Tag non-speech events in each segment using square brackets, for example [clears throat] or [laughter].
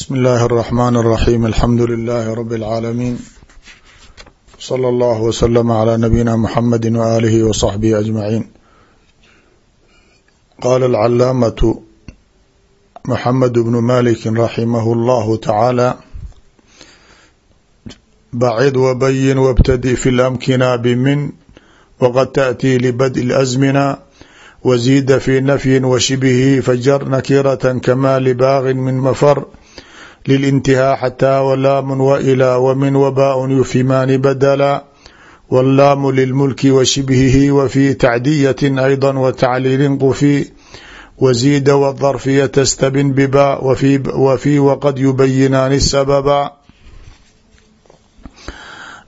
bsmi اllahi الرحmn الرaxيm alxamdu لilh rb العaalamiin slى اllah wslm عlى nabiyina mxamedi وalihi وصaxbihi aجmaعin qala اlcalaamaة mxamed bnu maliki raximah اllahu tacaalى bacid wbayin wاbtadi fi اlamkina bmin wqad taأtii libadء اlأzmina wزida fi nafyi washibhi fajar nakiraة kama libaagin min lilintihaa xataa walaamun wailaa wamin wabaaun yufimaani badalaa wallaamu lilmulki wa shibhihi wa fii tacdiyatin ayda wa tacliilin qufii waziida wadarfiya tastabin biba wa fii waqad yubayinaani sababa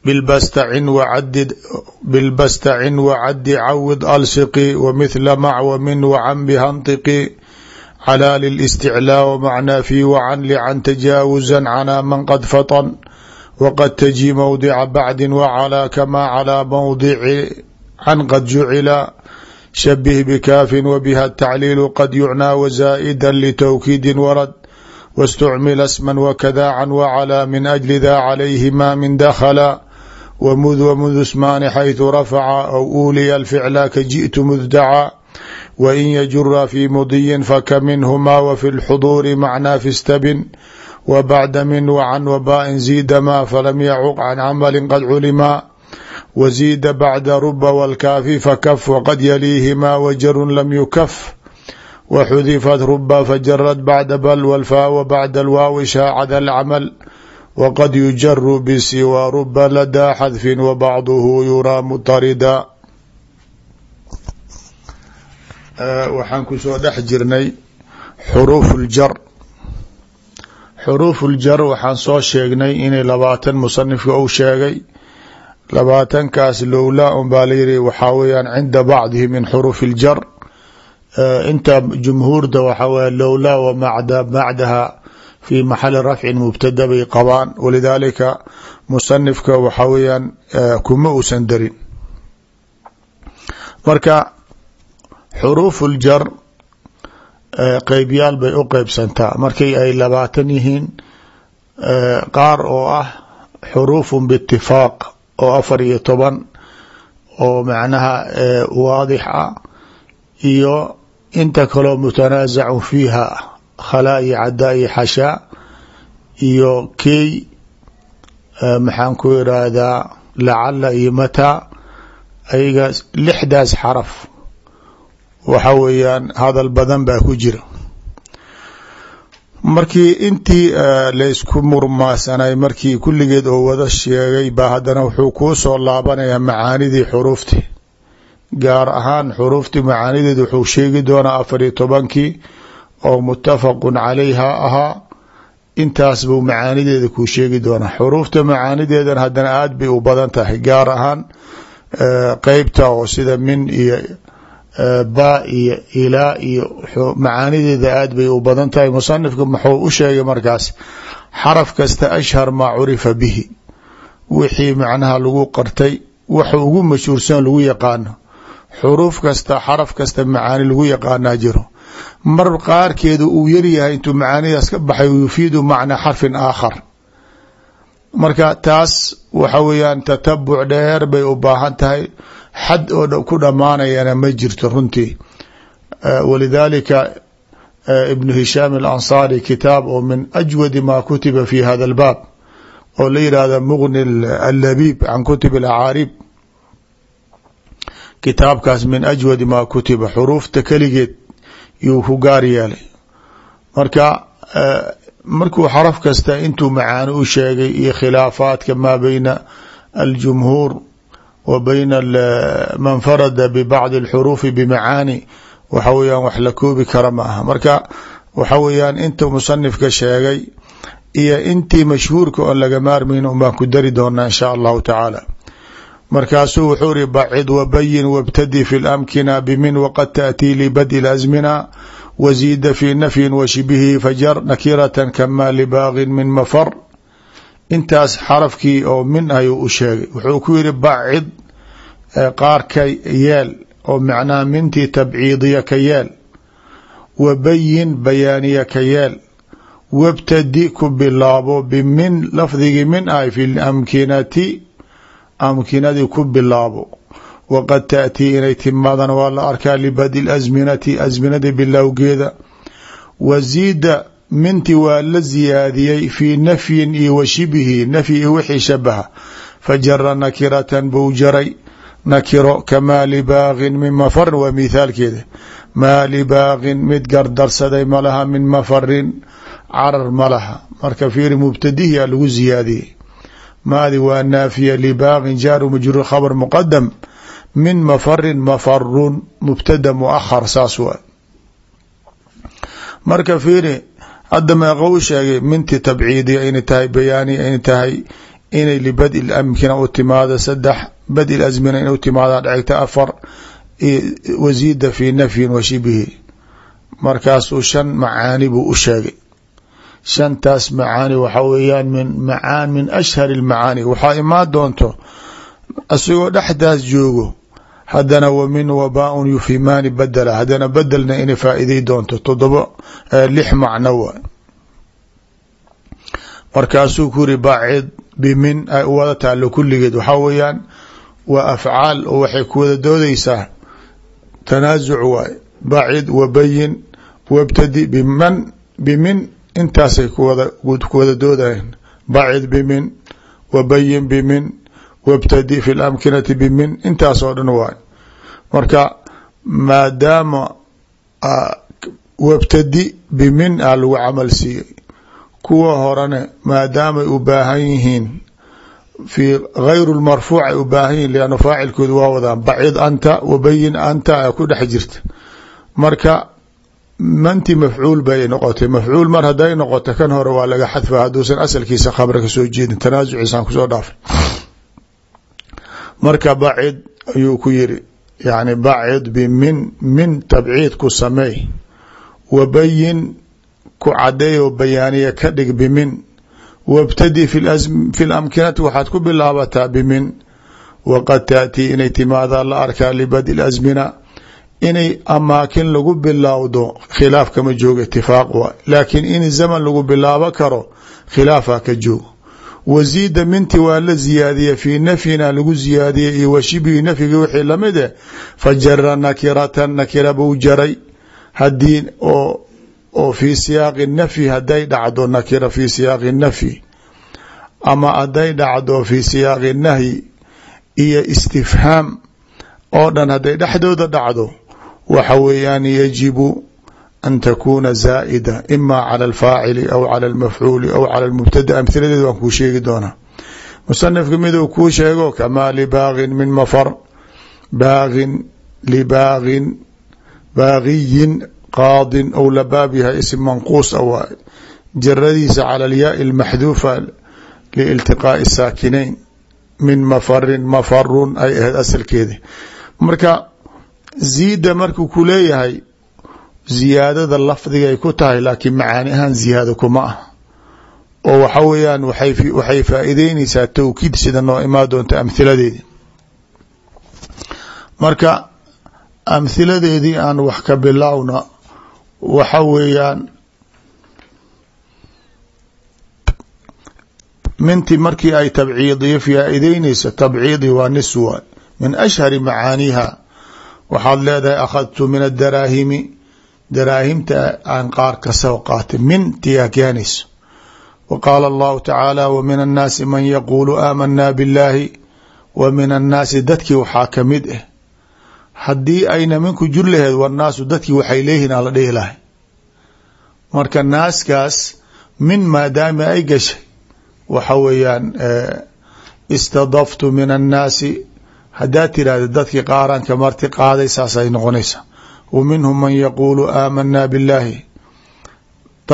bilbastacin wacadid bilbastacin wacadi cawid alsiqi wamithla mac wamin wacambi hantiqi clى lاsتعlاa وmacnaa fi wcan lcan تجاawزa cnى man qad faطn wqad تجي mowdca bacdi وclى kama clى mowdici can qad jucila shabه bkaafin wbha التacliil qad yucnى wزائda لتwkiidi warad واstcmila sma wkda can wclى min أجli da عlayhma min dakla wmud wmud smaani xayثu rafca aw uliya الficla kajiئtu muddaca win yajura fi mudiyin faka minhma wfi اlxduuri macnaa fi stabin wbacda min wcan wbain ziida ma falam yacuq can camali qad culima waziida bacda ruba wاlkaafi fakaf wqad yaliihima wajarun lam yukaf waxudifat ruba fajarad bacda bal wlfaa wbacda alwaawi shaacada alcamal wqad yujaru bsiwa ruba ladaa xadfin wbacduhu yuraa mutarida waxaan ku soo dhex jirnay xuruuf uljar xuruuf uljar waxaan soo sheegnay inay labaatan musanifka uu sheegay. Labaatankaas lowlaa un baa layihi waxaa weyaan cinda bacdihi min xuruuf iljar inta jumhuurda waxaa weya lowlaa wa bacdaha fi maxali rafcin mubtada bay qabaan. Walidaalika musanifka waxaa weyaan kuma uusan darin. Marka xuruuf uljar qeybyaal bay u qeybsantaa. Markay ay labaatan yihiin qaar oo ah xuruufun biitifaaq oo afar iyo toban oo macnaha waadix ah iyo inta kaloo mutanaasacu fiiha khalaa iyo cadaa iyo xashaa iyo key maxaan ku irahdaa lacala iyo mataa ayaga lixdaas xaraf waxa weeyaan hadal badan baa ku jira. Markii intii laysku murmaasanay markii kulligeed oo wada sheegay baa haddana wuxuu kuu soo laabanayaa macaanidii xuruuftii gaar ahaan xuruuftii macaanideed wuxuu sheegi doonaa afar iyo tobankii oo mutafaqun calayha ahaa. Intaas buu macaanideeda kuu sheegi doonaa. Xuruufta macaanideedan haddana aada bay u badan tahay gaar ahaan qeybta oo sida min iyo ba iyo ilaa iyo macaanideeda aad bay u badan tahay. Musanifka muxuu u sheegay markaas xaraf kasta ashhar maa curifa bihi. Wixii macnaha lagu qartay waxa ugu mashhuursan lagu yaqaano xuruuf kasta xaraf kasta macaani lagu yaqaanaa jiro. Mar qaarkeedu uu yaryahay intuu macaanidaas ka baxay yufiidu macna xarfin aakhar. Marka taas waxa weeyaan tatabuc dheer bay u baahan tahay xad oo ku dhamaanayana ma jirto runtii. Walidaalika ibnu hishaam alansaari kitaab oo min ajwadi ma kutiba fi hada albaab oo la yihahda muqni allabiib can kutub alacaarib. Kitaabkaas min ajwadi ma kutiba xuruufta keligeed yuu ku gaar yeelay. Marka markuu xaraf kasta intuu macaani u sheegay iyo khilaafaadka maa beyna aljumhuur wa bayna man farada bibacdi alxuruufi bimacaani waxa weyaan wax la koobi kara ma aha marka waxa weeyaan inta musanifka sheegay iyo intii mashhuurka oon laga maarmayn un baan ku dari doonaa insha allahu tacaala. Markaasuu wuxuu iri bacid wabayin wabtadi fi lamkina bimin waqad taأtii libadi اlasmina waziida fi nafyin washibhihi fajar nakirata kama libaagin min mafar intaas xarafkii oo min ayuu u sheegay. Wuxuu ku yiri bacid qaar ka yeel oo macnaha mintii tabciidiya ka yeel wa bayin bayaaniya ka yeel wabtadi ku bilaabo bimin lafdigii min ay fi lamkinati amkinadii ku bilaabo. Waqad taأtii inay timaadaan waa la arkaa libadi asminati asminadii bilowgeeda. Waziida minti waa la ziyaadiyey fii nafyin iyo wa shibihi nafyi iyo wixii shabaha. Fajara nakiratan buu jaray. Nakiro kamaa libaaqin min mafarin waa mithaalkeeda. Maa libaaqin mid gardarsaday malaha min mafarin carar malaha marka fiiri mubtadihiyaa lagu ziyaadiyey. Maadi waa naafiya libaaqin jaaru majruur khabr muqadam min mafarin mafarun mubtada muahar saas waa. Marka fiiri hadda meeqa u sheegay minti tabciidiya inay tahay bayaaniya inay tahay inay libadi lamkina u timaado saddex badi asmina in u timaada dhegta afar wasiida fi nafyin wa shibihi. Markaasuu shan macaani buu u sheegay. Shantaas macaani waxa weeyaan min maa min ashhari اlmacaani waxaa imaan doonto isagoo dhexdaas joogo haddana wa min wabaaun yufimaani badela haddana bedelna inay faa'iday doonto todobo lix macno wa. Markaasuu ku yiri bacid bimin ay u wada taalo kulligeed. Waxaa weeyaan waa afcaal oo waxay ku wada doodeysaa tanaasuc waay bacid wabayin wabtadi biman bimin intaasay ku wada doodayan bacid bimin wabayin bimin wabtadi fi lamkinati bimin intaasoo dhan waay marka maadaama wabtadi bimin a lagu camal siiyey kuwa horene maadaamay u baahan yihiin fi gayru marfuuc ay u baahan yihiin lanna faacilkoodu waa wadaan bacid anta wabayin anta a ku dhex jirta. Marka manti mafcuul bay noqotay. Mafcuul mar haday noqoto kan hore waa laga xadfa hadduusan asalkiisa khabra ka soo jeedin tanaasuciisaan ku soo dhaafay. Marka bacid ayuu ku yiri yani bacid bimin min tabciid ku sameey wabayin ku cadeey oo bayaaniya ka dhig bimin wabtadi fi lamkinati waxaad ku bilaabataa bimin waqad taatii inay timaadaa la arkaa libadi asmina inay amaakin lagu bilowdo khilaaf kama joogo itifaaq wa laakiin in zaman lagu bilaabo karo khilaafaa ka joogo wasiida minti waa la ziyaadiye fii nafyina lagu ziyaadiyey iyo washibihi nafyigi wixii la mid eh fajara nakiratan nakira buu jaray. Hadii oo fii siyaaqi nafyi haday dhacdo nakira fii siyaaqi nafyi ama haday dhacdo fii siyaaqi nahyi iyo istifhaam oo dhan hadday dhexdooda dhacdo waxa weeyaan yajibu an takuna zaa'ida ima cala alfaacili aw cala almafcuuli aw cala almubtada amhiladeed waan kuu sheegi doonaa musanifka miduu kuu sheego kamaa libaagin min mafar baagin libaagin baagiyin qaadin ou la baab yahay ism manquus a waa jaradiisa cala alyaai almaxduufa liiltiqaa'i saakinayn min mafarin mafarun ay ahayd asalkeedi marka ziida markuu ku leeyahay ziyaadada lafdigay ku tahay laakiin macaani ahaan ziyaado kuma ah. oo waxa weeyaan waxay faa'iideyneysaa towkiid sida noo imaa doonta amhiladeedi marka amhiladeedii aan wax ka bilowna waxa weeyaan minti markii ay tabciidiyo faa'iideyneyso tabciidi waa niswa min ashhari macaaniiha waxaad leedahay akhadtu min adaraahimi daraahimta aan qaar ka soo qaatay min tiyaa keenayso wa qaala allahu tacaala wa min annaasi man yaquulu aamanaa billaahi wa min annaasi dadkii waxaa ka mid ah haddii ayna minku jur laheed wannaasu dadkii waxay leeyihiin aan la dhihi lahay. Marka naaskaas min maadaama ay gashay waxa weeyaan istadaftu min annaasi haddaad tirahda dadkii qaaranka marti qaaday saasay noqonaysa wa minhum man yaquulu aamanaa billaahi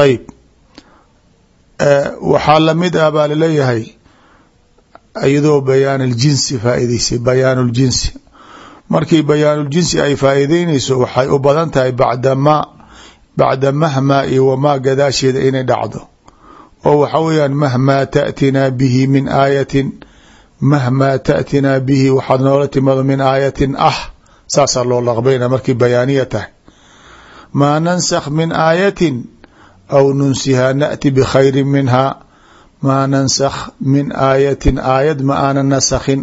ayb waxaa la mid ah baa la leeyahay iyadoo bayaan aljinsi faa'iideysay bayaan ljinsi markii bayaanuljinsi ay faa'iideyneyso waxay u badan tahay bacda ma bacda mahmaa iyo wamaa gadaasheeda inay dhacdo oo waxa weeyaan mahmaa ta'tinaa bihi min aayatin mahmaa ta'tinaa bihi waxaad noola timaado min aayatin ah saasaa loo laqbayna markii bayaaniya tahay maa nansakh min aayatin aw nunsihaa naأti bkhayri minha. Maa nansakh min aayatin aayad ma aanan nasakhin.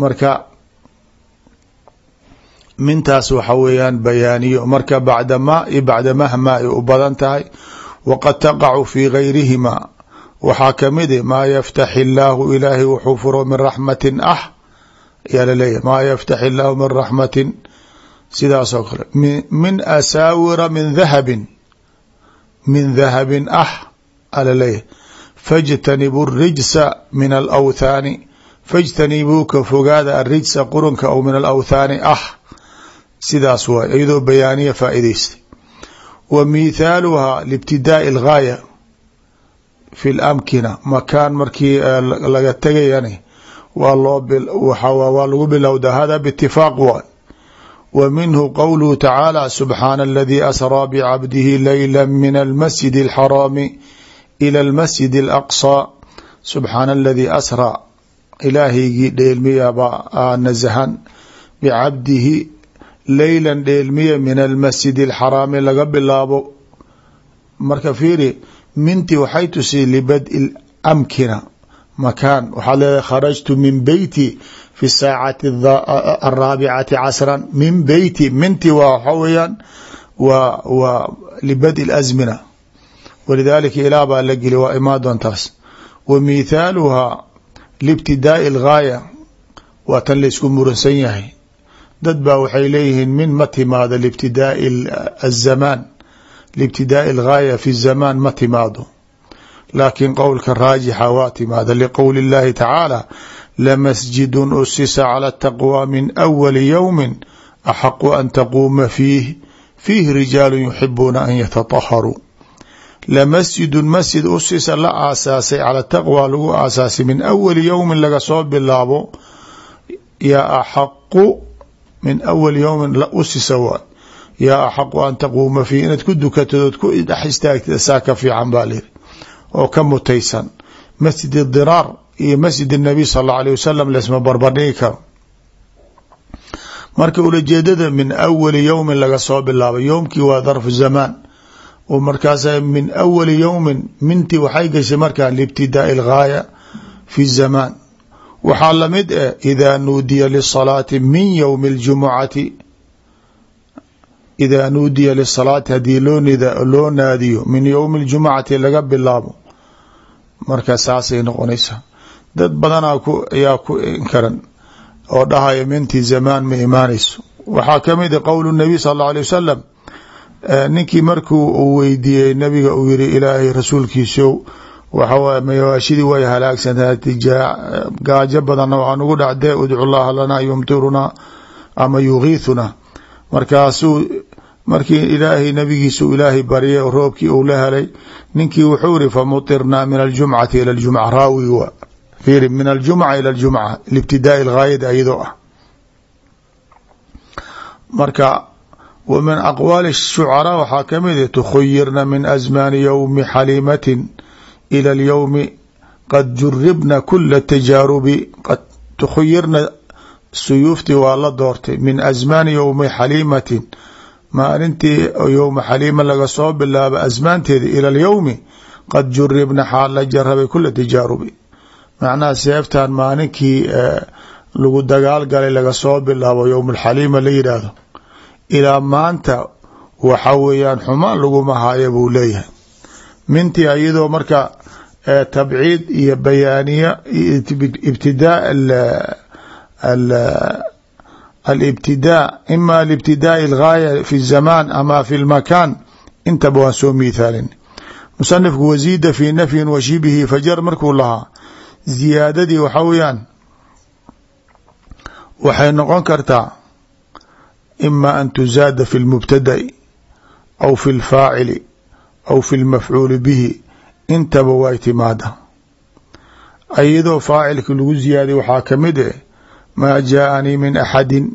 Marka mintaas waxa weeyaan bayaaniyo. Marka bacda ma iyo bacda mahma ay u badan tahay. Waqad taqacu fi gayrihima waxaa ka mid maa yaftax illaahu ilaahay wuxuu furo min raxmatin ah ayaa laleeyahy maa yaftax illaahu min raxmatin sidaas oo kale min asaawira min dahabin min dahabin ah alaleeyahy fاjtanibuu الrijsa min alawthaani fاjtanibuu ka fogaada arijsa qurunka ou min alawthaani ah sidaas waay iyadoo bayaaniya faa'idaystay wa mithaaluhaa libtidaaءi اlgaaya fi اlamkina makaan markii laga tegayani waa loo waa lagu bilowdaa hada bitifaaq waay wa minhu qowluhu tacaala subxaana aladii asraa bcabdihi layla min almasjid alxaraami ila almasjid alaqsaa subxaana aladii asraa ilaahaygii dheelmiyaabaa nasahan bicabdihi leylan dheelmiya min almasjid alxaraami laga bilaabo. Marka fiiri minti waxay tusay libad'i amkina makaan waxaa leedahay kharajtu min beyti fi saacati araabicati casran min beyti minti waa waxaa weyaan wa waa libadi اlazmina walidaalika ilaah baa la geli waa imaa doontaas wa mithaaluhaa liibtidaa'i algaaya waa tan laysku muransan yahay dad baa waxay leeyihiin min ma timaado liibtidaa'i azamaan liibtidaa'i algaaya fi zamaan ma timaado laakiin qowlka raajixa waa timaada liqowli اllahi tacaala lamasjidu usisa cala ataqwa min awali yowmi axaqu an taquuma fiih fiih rijaalu yuxibuuna an yatataharuu lamasjidun masjid usisa la aasaasay cala taqwa lagu aasaasay min awali yowmin laga soo bilaabo yaa axaqu min awali yowmin usisa waa yaa axaqu an taquuma fiih inaad ku dukatad ku dhex istaagtid saa ka fiican baa lihi oo ka mutaysan masjid diraar iyo masjid الnabiy sal اllau alيه wasalam laisma barbardhigi karo marka ulajeedada min awali yowmin laga soo bilaabay yowmkii waa darfu zamaan oo markaasa min awali yowmin minti waxay gashay markaa liibtidaaءi اlgaaya fi الzamaan waxaa lamid eh idaa nuudiya lisalaati min ywmi اljumucati idaa nuudiya lisalaati haddii loo loo naadiyo min ywmi اljumucati laga bilaabo marka saasay noqonaysaa dad badanaa ayaa ku inkaran oo dhahaya mintii zamaan ma imaanayso. Waxaa ka mid a qowl nabiy sal allau alay wasalam ninkii markuu uu weydiiyey nabiga uu yiri ilaahay rasuulkiisow waxawaay mayawaashidii way halaagsantahay gaajo badanna waxaa nugu dhacdee udcu llaha lana yumtirunaa ama yugiithunaa markaasuu markii ilaahay nabigiisu ilaahay baryay roobkii uu la helay ninkii wuxuu iri famutirnaa min aljumcati ila ljumca raawi wa fiiri min aljumca ila ljumca libtidaai lgaayada iyadoo ah. Marka w min aqwaali shucaraa waxaa ka mid tukhuyirna min asmaani ywmi xaliimatin ila alyowmi qad juribna kula tajaarubi. Qad tukhuyirna suyuuftii waa la doortay min asmaani ywmi xaliimatin maalintii yowma xaliima laga soo bilaabo asmaanteeda ila alyowmi qad juribna xaal la jarabay kula tajaarubi macnaha seeftan maalinkii lagu dagaal galay laga soo bilaabo yowm alxaliima la yidhaahdo ilaa maanta waxa weeyaan xumaan laguma haayo buu leeyahay. Mintii iyadoo marka tabciid iyo bayaaniya ibtidaa alibtidaa ima libtidaai algaaya fi zamaan ama fi lmakaan intaba waan soo miithaalin musanifku wasiida fi nafyin wa shibihi fajar markuu lahaa ziyaadadii waxa weeyaan waxay noqon kartaa ima an tuzaada fi lmubtada'i aw fi lfaacili aw fi lmafcuuli bihi intaba way timaada iyadoo faacilka lagu waxaa ka mid eh maa jaaanii min axadin.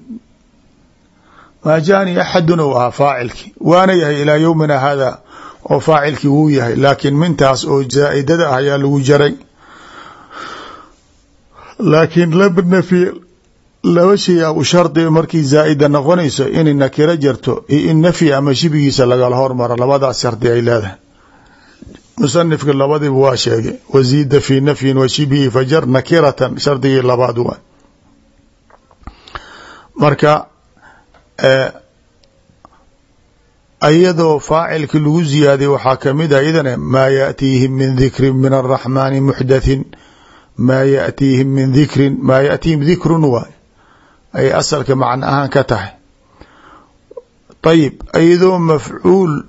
Maa jaaanii axadun ou ahaa faacilki waana yahay ilaa yowmina hada oo faacilkii wuu yahay. Laakiin mintaas oo zaaidada ah ayaa lagu jaray. Laakiin labnafi laba shay a u shardi markii zaa'ida noqonayso inay nakiro jarto iyo in nafyi ama shibigiisa lagala hormaro. Labadaas shardi ay leedahay. Musanifka labadiiba waa sheegay waziida fi nafyin wa shibhi fajar nakiratan. Shardigii labaad waa marka e, iyadoo faacilki lagu ziyaadiye waxaa ka mid a ah iyadana maa yaatiihim min dikrin min araxmaani muxdathin maa yaatiihim min dikrin maa yaatiihim dikrun waay. Ayay asalka macno ahaan ka tahay. Ayib iyadoo mafcuul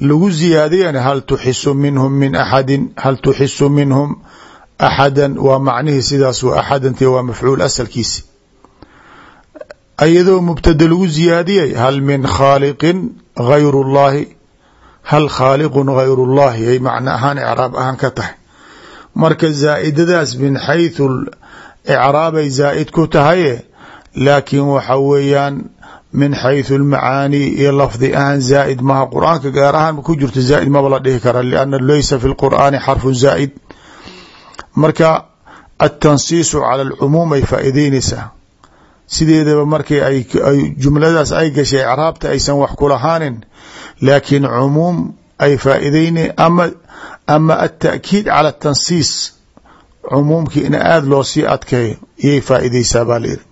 lagu ziyaadiyana hal tuxisu minhum min axadin hal tuxisu minhum axada waa macnihii sidaas wa axadant waa mafcuul asalkiisi iyadoo mubtada lagu ziyaadiyay hal min khaaliqin gayr اllahi hal khaaliqun gayr اllahi ay macno ahaan icraab ahaan ka tahay marka zaa'idadaas min xayثu icraabay zaa'id ku tahaye laakiin waxa weeyaan min xayثu اlmacaani iyo lafdi ahaan zaa'id maha qur-aanka gaar ahaan ku jirto zaa'id maba la dhihi kara lianna laysa fi lqur'aani xarfu zaa'id marka atansiisu cala alcumuum ay faa'ideyneysaa sideedaba markii ay jumladaas ay gashay icraabta aysan wax kulahaanin laakiin cumuum ay faa'iideyne ama ama ata'kiid cala atansiis cumuumkii in aada loo sii adkeeyo iyay faa'iideysaa baa layidhi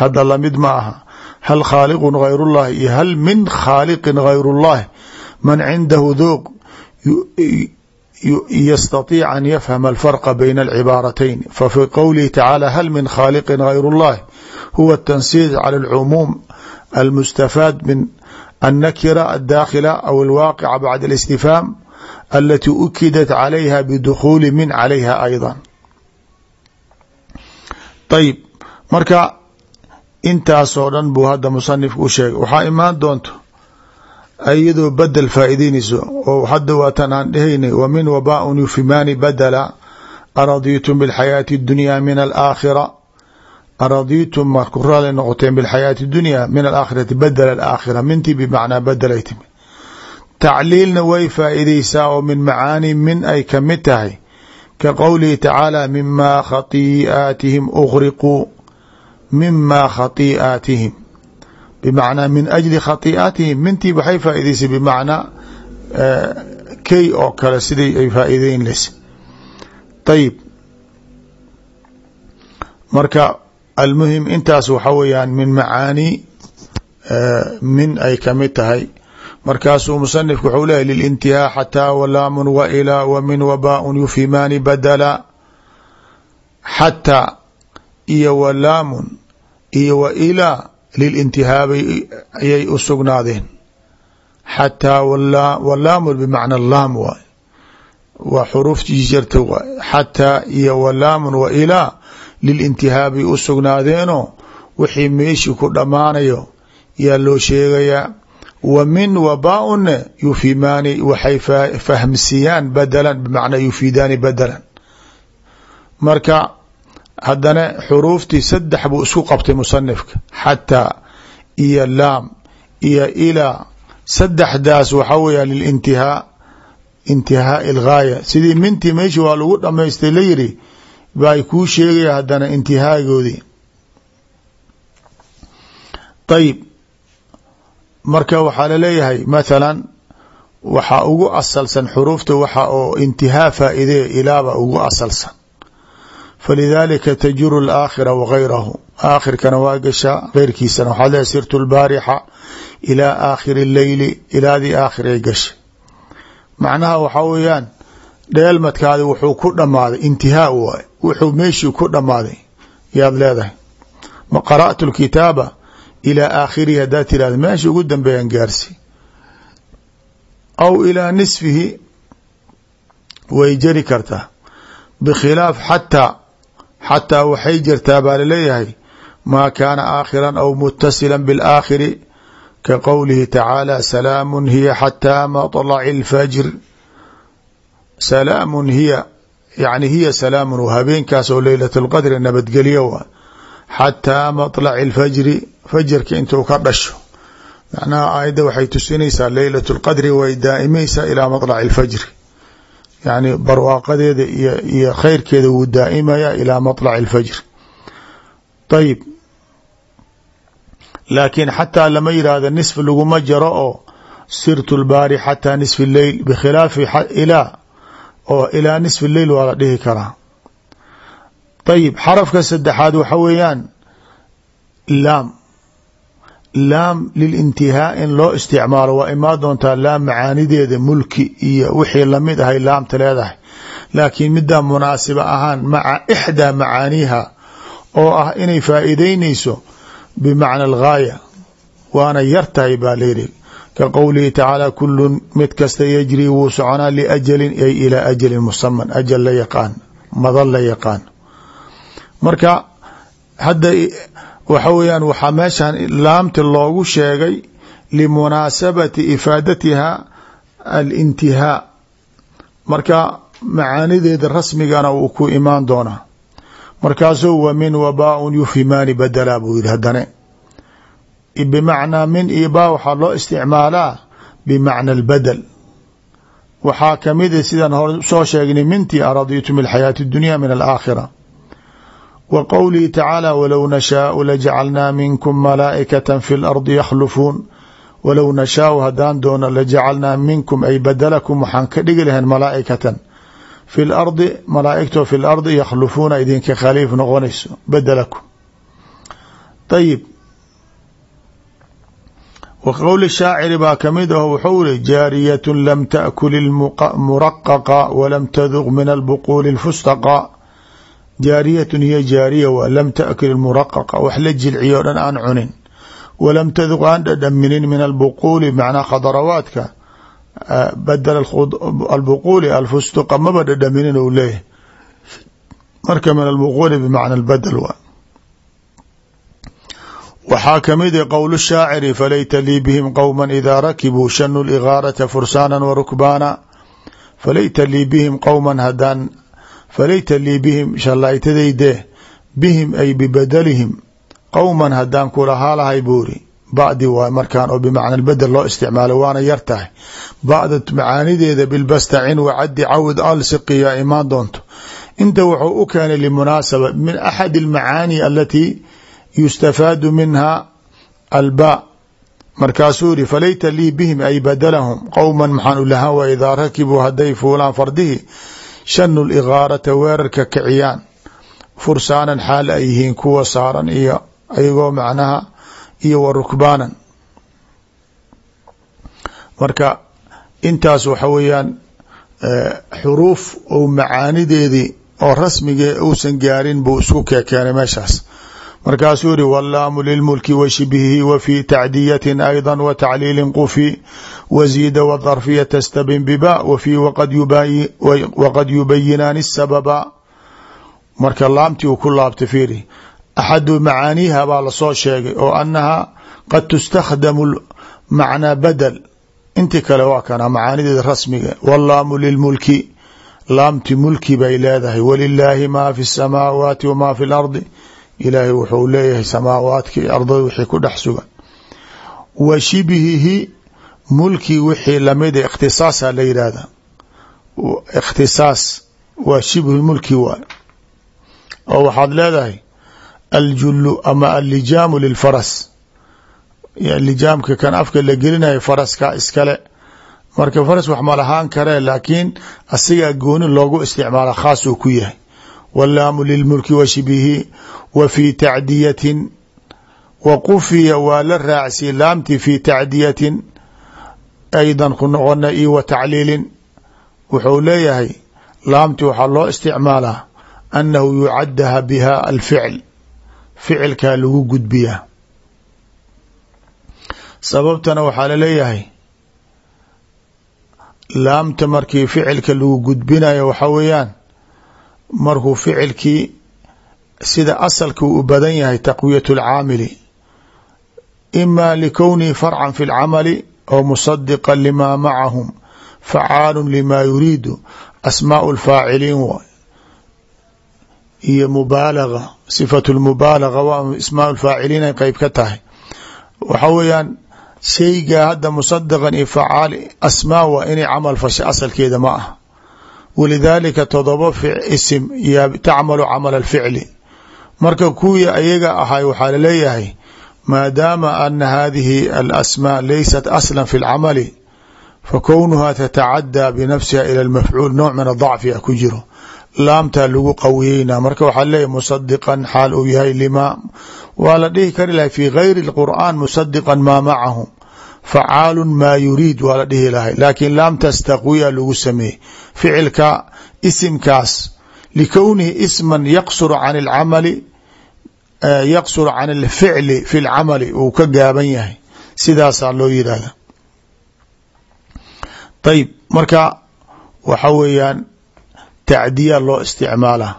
hadda la mid ma aha hal khaaliqun gayr اllahi iyo hal min khaaliqin gayr اllahi man cindahu dooq ystaطiic an yafhama alfarqa bayna alcibaaratayn fafi qowlihi tacaala hal min khaaliqin gayr اllahi huwa الtansiis cala اlcumuum almustafaad min النkرة الdاkلة أو الواقعة بعد الاsتفهاam التي أkiدت عليها بدخول min عليها أيضا طيب marka intaasoo dhan buu hadda musanifku u sheegay waxaa imaan doonto ayadoo badel faa'idaynayso oo hadda waa tan aan dhehaynay wa min wabaaun yufimaani badala araditum bilxayaati اdunyaa min alaakhira aradiitum maad ku raali noqoteen bilxayaati dunya min alaakhirati badala alaakhira mintii bimacnaa badelay timi. Tacliilna way faa'iidaysaa oo min macaani min ay ka mid tahay ka qowlihi tacaala mimaa khaiaatihim ugriquu mima khatii'aatihim bimacnaa min ajli khatii'aatihim mintii waxay faa'ideysay bimacnaa key oo kale sidai ay faa'iideyn leysa ayib marka almuhim intaas waxa weeyaan min macaani min ay ka mid tahay markaasuu musanifku waxuu leeyahy lilintihaa xataa walaamun wa ilaa wa min wabaaun yufimaani badala xataa iyo walaamun iyo wa ilaa lilintihaabay ayay u sugnaadeen xataa walaamu bimacna laam waay waa xuruuftii jarta waay xataa iyo walaamun wa ilaa lilintihaabay u sugnaadeenoo wixii meeshii ku dhammaanayo yaa loo sheegayaa wa min wabaaunne yufimaani waxay fahmsiiyaan badalan bimacnaa yufiidaani badalan marka haddana xuruuftii saddex buu isku qabtay musanifka xataa iyo laam iyo ilaa saddexdaas waxaa weya lilintihaa intihaai algaaya sidii mintii meeshii waa lagu dhamaystay la yiri bay kuu sheegaya haddana intihaagoodii. Ayib marka waxaa la leeyahay mathalan waxaa ugu asalsan xuruufta waxa oo intihaa faa'iidee ilaaba ugu asalsan falidaalika tajuru alaakhira wagayrahu aakhirkana waa gashaa keyrkiisana waxaa leeyahy sirtu lbaarixa ilaa aakhiri leyli ilaadii aakhir ay gashay macnaha waxaa weeyaan dheelmadkaadi wuxuu ku dhammaaday intihaa waay wuxuu meeshii ku dhammaaday yaad leedahay ma qara'tu lkitaaba ilaa aakhirihi haddaad tirahda meesha ugu dambeeyaan gaarsi aw ilaa nisfihi way jari kartaa bikhilaaf xataa xataa waxay jirtaa baa laleeyahay maa kaana aakhiran aw mutasila biاlaakhiri ka qowlihi tacaala salaamu hiya xataa maطlaci اlfajr salaamun hiya yani hiya salaamun w habeenkaas oo leylat اlqadri nabadgelyo waa xataa maطlaci اlfajri fajarka intuu ka dhasho macnaha aayadda waxay tusinaysaa leylat اlqadri way daa'imaysaa ilaa maطlaci اlfajri yani barwaaqadeeda iyo khayrkeeda wuu daa'imaya ilaa maطlaci اlfajr ayib laakiin xataa lama yidhaahdo nisf laguma jaro oo sirtu lbaari xataa nisfi leyl bikhilaafi ilaa oo ilaa nisfi leyl waa la dhihi karaa. Ayib xarafka saddexaad waxa weeyaan laam laam lilintihaa in loo isticmaalo waa imaa doontaa laam macaanideeda mulki iyo wixii la mid ahay laamta leedahay. Laakiin middaa munaasiba ahaan maca ixdaa macaaniiha oo ah inay faa'iideynayso bimacna algaaya waana yar tahay baa layidhi ka qowlihi tacaala kulun mid kasta yajrii wuu soconaa liajalin ay ilaa ajalin musaman ajal la yaqaan madan la yaqaan. Marka hadda waxa weeyaan waxaa meeshan laamti loogu sheegay limunaasabati ifaadatiha alintihaa. Marka macaanideeda rasmigana uu ku imaan doonaa. Markaasuu wa min wabaaun yufhimaani badalaa buu yidhi haddane. Bimacnaa min iyo baa waxaa loo isticmaalaa bimacna albadel waxaa kamida sidaan hore soo sheegnay mintii araditu min alxayaati اdunya min alaakhira wa qowlihi tacaala walow nashaau lajacalnaa minkum malaa'ikata fi lardi yakhlufuun walow nashaau haddaan doono lajacalnaa minkum ay badalakum waxaan ka dhigi lahayn malaa'ikatan fi lardi malaaigto fi lardi yakhlufuuna idinka khaliif noqonayso badalakum ayib wa qowli shaaciri baa ka mid aho wuxuu iri jaariyat lam taأkul muraqaqa walam taduq min albuquuli اlfustaqa jaariyatun hiya jaariya waa lam taأkul muraqaqa wax la jilciyo o dhan aan cunin. Walam taduq aan dhadhaminin min albuquuli macnaa khadarawaadka badel albuquuli alfustuqa maba dhadhaminin ou leeyahy marka min albuquuli bimacna albadel waa waxaa ka mid i qowl shaaciri falayta lii bihim qowma idaa rakibuu shanu ligaarata fursaana warukbaana falayta lii bihim qowman hadaan falayta lii bihim shallaytadayde bihim ay bibadalihim qowman hadaan kulahaa lahay buuri bacdi waay markaan oo bimacna badel loo isticmaalo waana yar tahay bacda macaanideeda bilbastacin wacadi cawd alsiqiya imaan doonto inta wuxuu u keenay limunaasaba min axadi almacaani alatii yustafaadu minha alba markaasuu yihi falayta lii bihim ay badalahum qowman maxaan u lahaan waa idaa rakibuu hadday fuulaan fardihi shanu ligaarata weerarka kiciyaan. Fursaanan xaal ay yihiin kuwa saaran iyo ayagoo macnaha iyo wa rukbaanan. Marka intaas waxa weeyaan xuruuf ou macaanideedii oo rasmigee uusan gaarin buu isku kekeenay meeshaas markaasuu yihi wallaamu lilmulki wa shibhihi wa fi tacdiyatin ayda wa tacliilin qufi waziida wadarfiya tastabin biba wa fi waqad yubayinaani sababa. Marka laamtii uu ku laabtay fiiri axadu macaaniiha baa la soo sheegay oo annaha qad tustakhdamu macnaa badel inti kale waa kana macaanideeda rasmiga wallaamu lilmulki. Laamti mulki bay leedahay walilaahi maa fi samaawaati wamaa fi lardi ilaahay wuxuu leeyahay samaawaadka iyo ardada wixii ku dhex sugan. Wa shibhihi mulki wixii lamida ikhtisaasa la yidhaahda ikhtisaas waa shibhu mulki waay oo waxaad leedahay aljulu ama allijaamu lilfaras. Lijaamka kan afka la gelinayo faraska iskale. Marka faras wax ma lahaan karee laakiin asigaa gooni loogu isticmaala khaas uu ku yahay wallaamu lilmulki wa shibhihi wa fii tacdiyatin wa qufiya waa la raacsiye laamti fii tacdiyatin aydan ku noqona iyo wa tacliilin wuxuu leeyahay laamti waxaa loo isticmaalaa annahu yucadaha biha alficl ficilkaa lagu gudbiyaa sababtana waxaa la leeyahay laamta markii ficilka lagu gudbinayo waxa weeyaan markuu ficilkii sida asalka u badan yahay taqwiyat اlcaamili ima likownihi farcan fi اlcamali aw musadiqa lima macahum facaalu lima yuriidu asmaau اlfaaciliin waay iyo mubaalaga sifatu lmubaalaga waa asmaa lfaaciliin ay qeyb ka tahay waxa weeyaan shaygaa hadda musadiqan iyo facaal asmaa waa inay camal fasha asalkeeda ma ah walidaalika todoba isim tacmalu camal alficli marka kuwii ayaga ahay waxaa la leeyahay maadaama ana hadihi alasmaa laysat aslan fi lcamali fakownuhaa tatacaddaa binafsiha ila lmafcuul nooc min adacfi a ku jiro laamtaa lagu qawiyeyna marka waxaa leeyahy musadiqan xaal uu yahay lima waa la dhihi kari lahay fi gayri اlqur'an musadiqan maa macahu facaalu maa yuriid waa la dhihi lahay laakiin laam tastaqwiya lagu sameeyey ficilka isimkaas likownihi isman yaqsuru can lcamali yaqsuru can alficli fi lcamali uu ka gaaban yahay sidaasaa loo yidhaahda ayb marka waxa weeyaan tacdiya loo isticmaalaa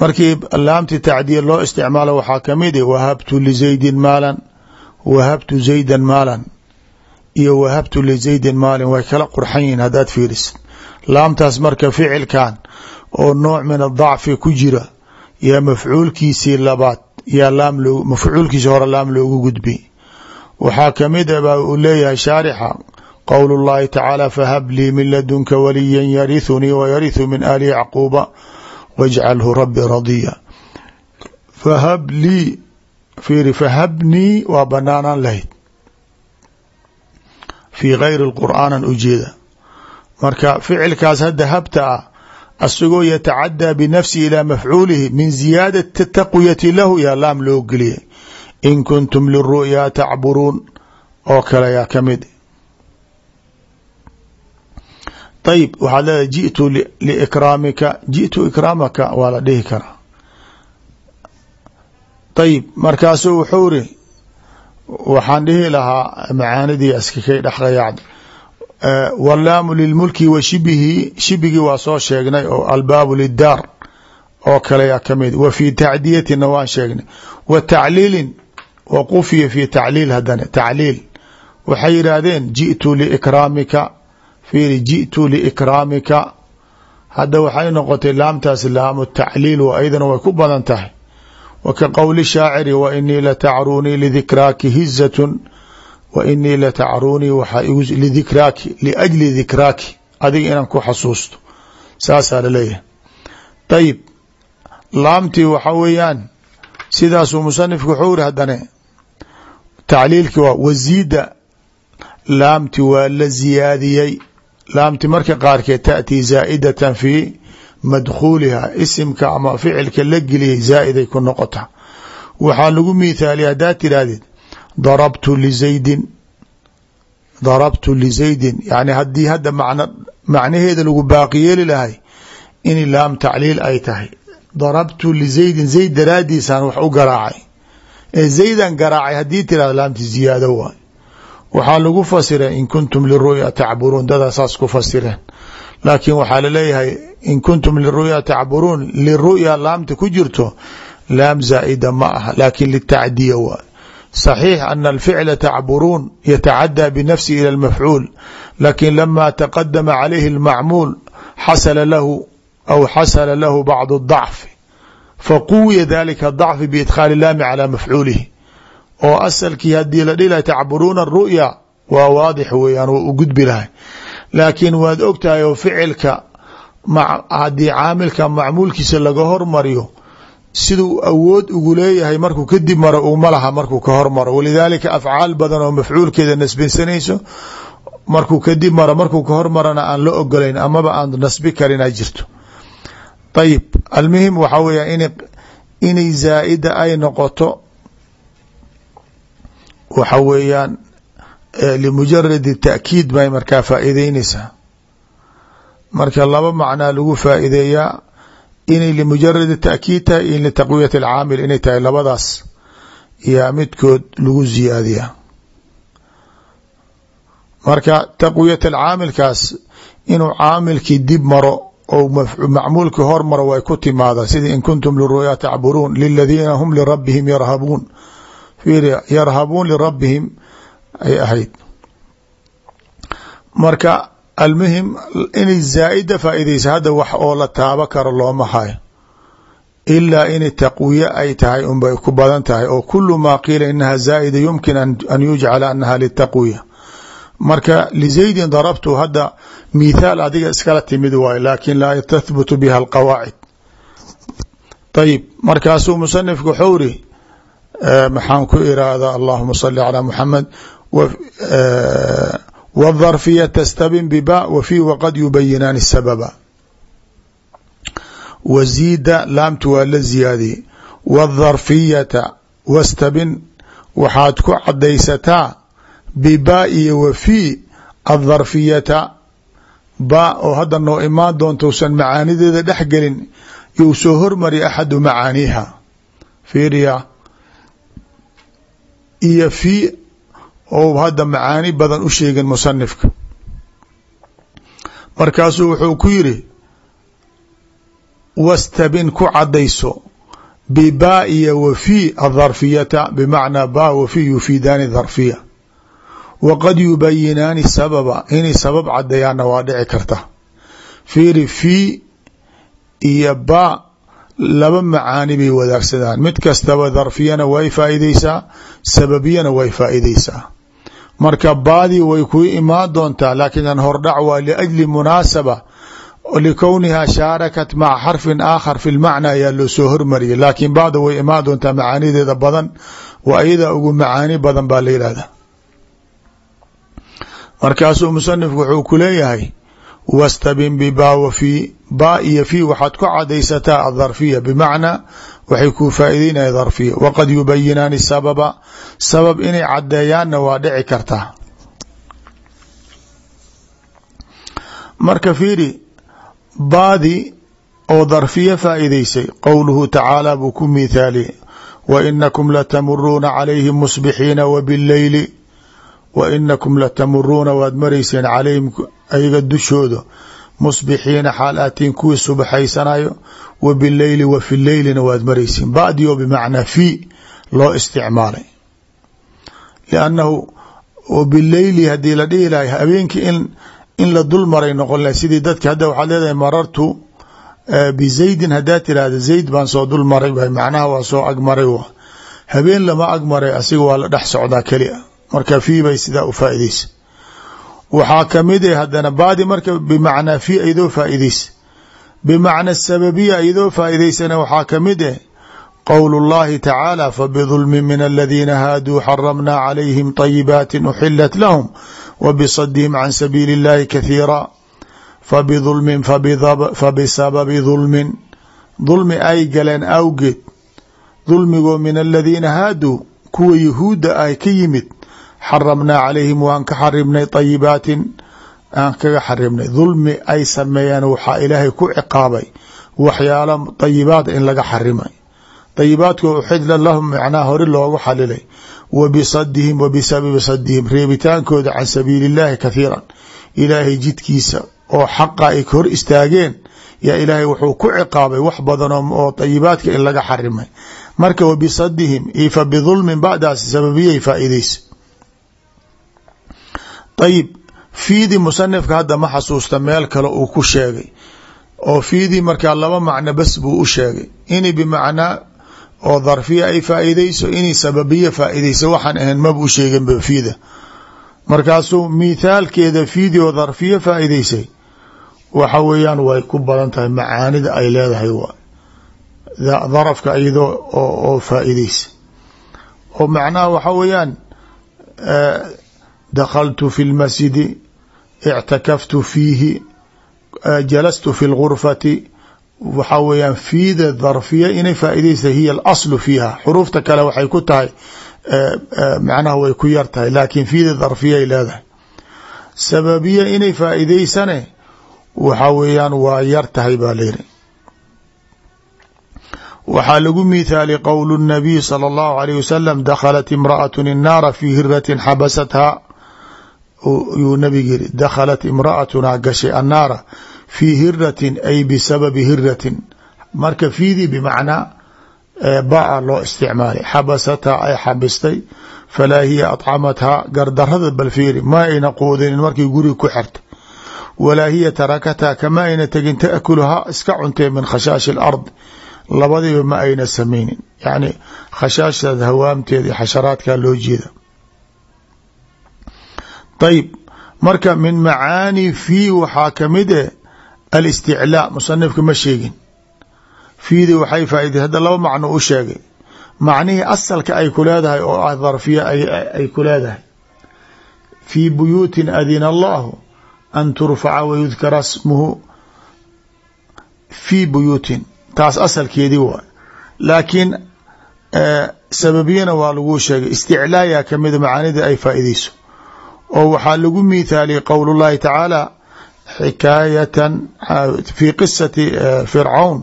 markii laamti tacdiya loo isticmaala waxaa ka mid i wahabtu lizaydin wahabtu zaydan maalan iyo wahabtu lizaydin maalin way kala qurxan yihiin haddaad fiirisid laamtaas marka ficilkan oo nooc min adacfi ku jira yaa mafcuulkiisii labaad yaa laam loo hore laam loogu gudbi waxaa ka mid a baa uu leeyahay shaarixa qowl اllahi tacaala fahab lii min ladunka waliya yarithunii wayarihu min ali yacquuba wاjcalhu rabi radiya fahab lii fiiri fahabnii waa banaanaan lahayd fii gayri lqur'aanan ujeeda marka ficilkaas hadda habta ah asagoo yatacadaa binafsihi ilaa mafcuulihi min ziyaadati taqwiyati lahu yaa laam loo geliyay in kuntum liru'yaa tacburuun oo kale yaa ka mid ayib waxaad leedahay لإكرامك. liikraamika إكرامك ikraamaka waa la dhihi ayib markaasuu wuxuu iri waxaan dhihi lahaa macaanidii askikay dhexqayaacd wallaamu lilmulki wa shibihi shibigii waa soo sheegnay oo albaabu lidaar oo kale yaa ka mid wa fii tacdiyatina waan sheegnay wa tacliilin wa qufiya fi tacliil hadana tacliil waxay yidhaahdeen jiئtu liikraamika fiiri jiئtu liikraamika hadda waxay noqotay laamtaas laamu tacliil wa aydana way ku badan tahay wa ka qowli shaaciri wa inii latacruunii lidikraaki hizatun wa inii latacruunii waxaa igu lidikraaki liajli dikraaki adiga inaan ku xasuusto saasaa la leeyahay ayib laamtii waxa weeyaan sidaasuu musanifku wuxuu iri haddane tacliilki waa wasiida laamti waa la ziyaadiyey laamti marka qaarkeed taأtii zaa'idatan fi madkhuuliha isimka ama ficilka la geliyay zaa'iday ku noqota. Waxaa lagu mithaaliya haddaad tidhaahdid darabtu lizaydin darabtu lizaydin yani haddii hadda man macnaheeda lagu baaqi yeeli lahay in laam tacliil ay tahay. Darabtu lizaydin zayd daraadiisaan wax u garaacay. Ee zaydan garaacay haddii tirahdo laamti ziyaado waay. Waxaa lagu fasiray in kuntum liru'ya tacburuun dadaa saas ku fasireen laakiin waxaa laleeyahay in kuntum liru'ya tacburuun liru'ya laamta ku jirto laam zaa'ida ma aha laakin litacdiya waay صaxiix ana alficla tacburuun yatacadaa binafsi ilى اlmafcuul lakin lama taqadama calayhi اlmacmuul xasala lahu aw xasala lahu bacd الضacfi faquwiya dalika ضacfi biidkhaali laami calى mafcuulihi oo asalkii haddii la dhihi lahay tacburuuna ru'ya waa waadix weeyaan waa u gudbi lahay laakiin waad og tahay oo ficilka haddii caamilka macmuulkiisa laga hormariyo siduu awood ugu leeyahay markuu kadib maro uma laha markuu ka hormaro. Walidaalika afcaal badan oo mafcuulkeeda nasbinsanayso markuu kadib maro markuu ka hormarana aan la ogolayn amaba aan nasbi karin a jirto. Ayib almuhim waxaa weya in inay zaa'ida ay noqoto waxa weeyaan limujaradi taakiid bay markaa faa'iideyneysaa marka laba macnaa lagu faa'iideeyaa inay limujaradi taakiid tahay iyo litaqwiyat alcaamil inay tahay labadaas yaa midkood lagu ziyaadiyaa. Marka taqwiyat alcaamilkaas inuu caamilkii dib maro ou macmuulkii hor maro way ku timaadaa sidii in kuntum liru'ya tacburuun liladiina hum lirabbihim yarhabuun. Fiiri yarhabuun lirabbihim ay ahayd. Marka almuhim inay zaa'ida faa'iideysa hadda wax oo la taabo karo looma hayo. Ilaa inay taqwiye ay tahay unbay ku badan tahay. Oo kulu maa qiila inaha zaa'ida yumkin an yujcala anaha litaqwiya marka lizaydin darabtu hadda mithaal adiga iskala timid waayo laakin laa tathbutu biha alqawaacid. Ayib markaasuu musanifku waxuu iri maxaan ku iraahda allahuma sali calى muxamed wاdharfiya tastabin biba w fi waqad yubayinaani sababa. Waziida laamtu waa la ziyaadiyey wاdharfiyata wastabin. Waxaad ku cadaysataa biba iyo wa fi adharfiyata ba oo hadda noo imaan doontousan macaanideeda dhex gelin you soo hormari axadu macaaniiha. Fiiriya. Iyo fi ou hadda macaani badan u sheegin musanifka. Markaasuu wuxuu ku yiri wastabin ku cadayso biba iyo wa fi adharfiyata bimacnaa ba wa fi yufiidaani dharfiya waqad yubayinaani sababa inay sabab cadeeyaanna waa dhici karta. Fiiri fi iyo ba laba macaani bay wadaagsadaan. Mid kastaba dharfiyana way faa'iideysaa sababiyana way faa'iideysaa marka baadii way ku imaan doontaa laakiin an hordhac waa liajli munaasaba likownihaa shaarakat maca xarfin aakhar fi lmacna ayaa loo soo hormariyay laakiin bacda way imaan doontaa macaanideeda badan waa iyadaa ugu macaani badan baa la yidhahda markaasuu musanifku wuxuu ku leeyahay wastabin biba wa fi ba iyo fi waxaad ku cadaysataa adharfiya bimacnaa waxay kuu faa'iideynaya dharfiya waqad yubayinaani sababa sabab inay cadeeyaanna waa dhici kartaa marka fiiri baadi oo dharfiya faa'iideysay qowluhu tacaala buu ku miithaaliyey wa inakum latamuruuna calayhim musbixiina wa bileyli wa inakum latamuruuna waad marayseen calayhim ayaga dushooda musbixiina xaal aatiin kuwii subaxaysanayo wa bileyli wa fi leylina waad maraysiin badi oo bimacnaa fi loo isticmaalay. Liannahu bileyli haddii la dhihi lahay habeenkii in in la dul maray noqon lahay sidii dadka hadda waxaad leedahay marartu bizaydin haddaad tirahda zayd baan soo dul maray macnaha waa soo agmaray habeen lama agmaray asiga waa la dhex socdaa keli a marka fi bay sidaa u faaideysa waxaa kamid ah haddana baadi marka bimacnaa fi iyadoo faaideysa bimacna sababiya iyadoo faa'idaysana waxaa kamid ah qowl اllahi tacaala fabidulmi min aladiina haaduu xaramna calayhim طayibaati uxilat lahum wbisadihim can sabiili اllahi kathiira fabidulmin fabisababi dulmin dulmi ay galeen awgeed dulmigoo min aladiina haaduu kuwa yahuudda ah ka yimid xaramnaa calayhim waan ka xarimnay ayibaatin aan kaga xarimnay dulmi ay sameeyeen waxaa ilaahay ku ciqaabay waxyaalo ayibaad in laga xarimay. Ayibaadka uxidla lahum macnaa hori loogu xalilay. Wa bisadihim sadihim reebitaankooda can sabiili illaahi ilaahay jidkiisa oo xaqa ay hor istaageen yaa ilaahay wuxuu ku ciqaabay wax badan oo ayibaadka in laga xarimay. Marka wa bisadihim bidulmin bacdaas sababiyay faa'iidaysa ayib fiidii musanifka hadda ma xasuusta meel kale uu ku sheegay. Oo fiidii markaa laba macno bas buu u sheegay. Inay bimacnaa oo dharfiya ay faa'iideyso inay sababiya faa'iideyso waxaan ahayn maba u sheeginba fiida. Markaasuu mithaalkeeda fiidii oo dharfiya faa'iideysay waxa weeyaan way ku badan tahay macaanida ay leedahay wa darafka iyadoo oo faa'iideysa oo macnaha waxa weeyaan dakhaltu fi lmasjidi ictakaftu fiihi jalastu fi lgurfati waxaa weeyaan fiida dharfiya inay faa'iideysa hiya alaslu fiiha xuruufta kale waxay ku tahay macnaha way ku yar tahay laakiin fiida dharfiyay leedahay sababiya inay faa'iideysane waxaa weeyaan waa yar tahay baa layidhi waxaa lagu mithaali qowl الnabiy salى اllahu عalيه wasalam dakhalat imra'at الnaara fi hiratin xabasathaa yuu nabig yiri dakhalat imra'atunaa gashay annaara fii hiratin ay bisababi hiratin marka fiidii bimacnaa baa loo isticmaalay. Xabasataa ay xabistay. Falaa hiya aطcamathaa gardarada balfiiri ma ayna quudinin markii guriga ku xertay walaa hiya tarakata kama ayna tegin taakuluhaa iska cuntee min khashaashi اlardi labadiiba ma ayna samaynin. Yani khashaashtaas hawaamteeda iyo xasharaadkaa loo jeeda ayib marka min macaani fii waxaa ka mid eh alisticlaa musanifka ma sheegin. Fiidi waxay faaidey hadda laba macno u sheegay. Macnihii asalka ay ku leedahay oo ah dharfiya ay ku leedahay. Fii buyuutin adina allahu an turfaca wayudkara smuhu fii buyuutin. Taas asalkeedii waay laakiin sababiyana waa laguu sheegay. Isticlaaya kamida macaanida ay faaideyso oo waxaa lagu mithaaliyey qowl اllahi tacaala xikaayatan fi qisati fircawn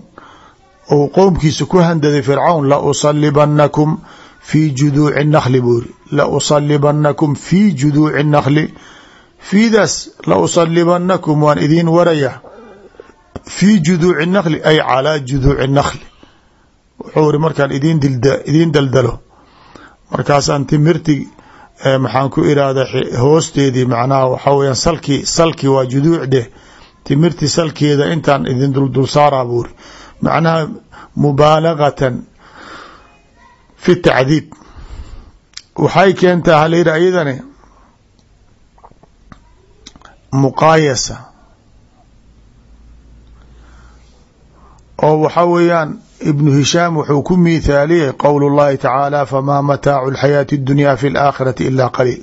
ou qowmkiisa ku handaday fircawn lausallibanakum fi juduuci nakli buu iri lausallibanakum fi juduuci nakli fiidaas lausallibanakum waan idiin waraya fi juduuci nakli ay calaa juduuci nakli wuxuu iri markaan idin idiin daldalo markaasaan timirti maxaan ku irahda hoosteedii macnaha waxaa weya salkii salkii waa juduuc dheh. Timirti salkeeda intaan idin duldul saaraa buuri macnaha mubaalagatan fi tacdiib. Waxay keentaa halayidhi ayadani muqaayasa. Oo waxa weeyaan ibnu hishaam wuxuu ku miithaaliyey qowl اllahi tacaala famaa mataacu اlxayaati اdunya fi اlaakhirati ila qaliil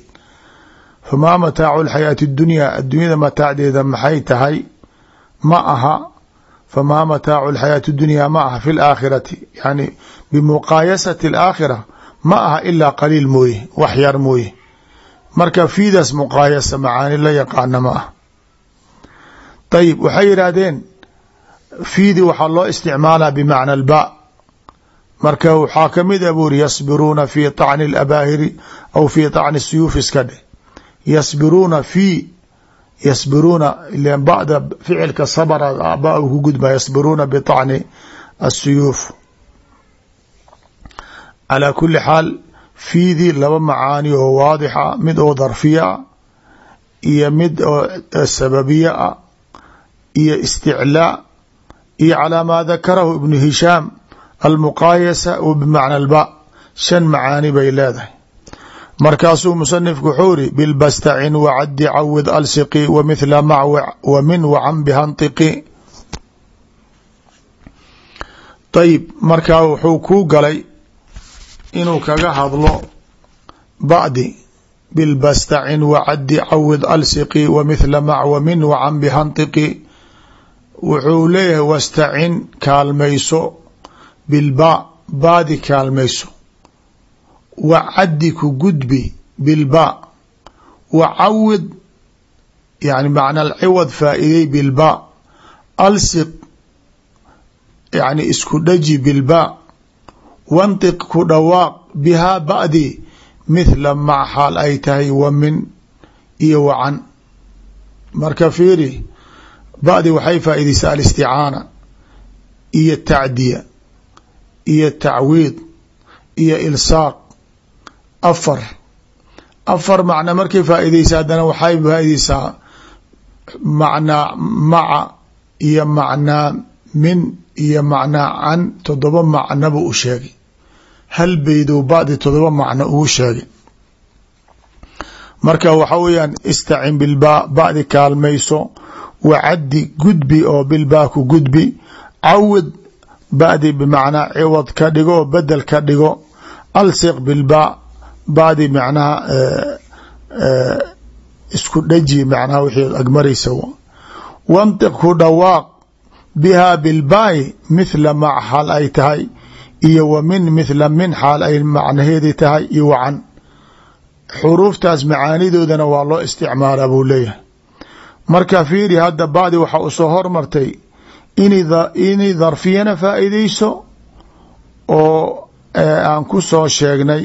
famaa mataacu اlxayaati اdunyaa addunyada mataacdeeda maxay tahay ma aha famaa mataacu اlxayaati اdunyaa ma aha fi اlaakhirati yani bimuqaayasati اlaakhira ma aha ilaa qaliil mooye wax yar mooye marka fiidaas muqaayasa macaani la yaqaana ma ah ayib waxay yidhaahdeen fiidi waxaa loo isticmaalaa bimacna alba marka waxaa kamid a buuri yasbiruuna fi طacni اlabaahiri aw fi طacni suyuuf iska dhe yasbiruuna fi yasbiruuna ilan ba'da ficilka sabra ba ku gudba yasbiruuna biطacni asuyuuf calaa kuli xaal fiidii laba macaani oo waadixa mid oo darfiya a iyo mid oo sababiya a iyo isticlaa iyo calaa maa dakarahu ibnu hishaam almuqaayasa w bimacna alba shan macaani bay leedahay. Markaasuu musanifku wuxuu iri bilbastacin wacadi cawid alsiqi wa mithla mac wa min wacan bihantiqi ayib markaa wuxuu kuu galay inuu kaga hadlo ba'di bilbastacin wacadi cawid alsiqi wa mac wa wacan bihantiqi wuxuu leeyahay wastacin kaalmayso bilbaa baadi kaalmayso. Wa caddi ku gudbi bilbaa wa cawid yani macna alciwad faa'iidey bilbaa alsiq yani isku dhaji bilbaa wantiq ku dhawaaq bihaa ba'di mithla mac xaal ay tahay wa min iyo wacan marka fiiri ba'di waxay faa'iideysaa alisticaana iyo tacdiya iyo tacwiid iyo ilsaaq. Afar. Afar macna markay faa'iideysa haddana waxay faa'iideysaa macnaa maca iyo macnaa min iyo macnaa can toddoba macnaba u sheegay. Hal beydou ba'di toddoba macno ugu sheegay. Marka waxa weeyaan istacin bilbaa ba'di kaalmayso wacaddi gudbi oo bilbaa ku gudbi cawid ba'di bimacnaa ciwad ka dhigo oo bedel ka dhigo alsiq bilbaa ba'di macnaha isku dhaji macnaha wixii agmaraysa wantiq ku dhawaaq bihaa bilbaayi mithla mac xaal ay tahay iyo wa min mithla min xaal ay macnaheedii tahay iyo wacan. Xuruuftaas macaanidoodana waa loo isticmaalaa buu leeyahay marka fiiri hadda bacdi waxaa u soo hormartay inay darfiyana faa'iideyso oo aan ku soo sheegnay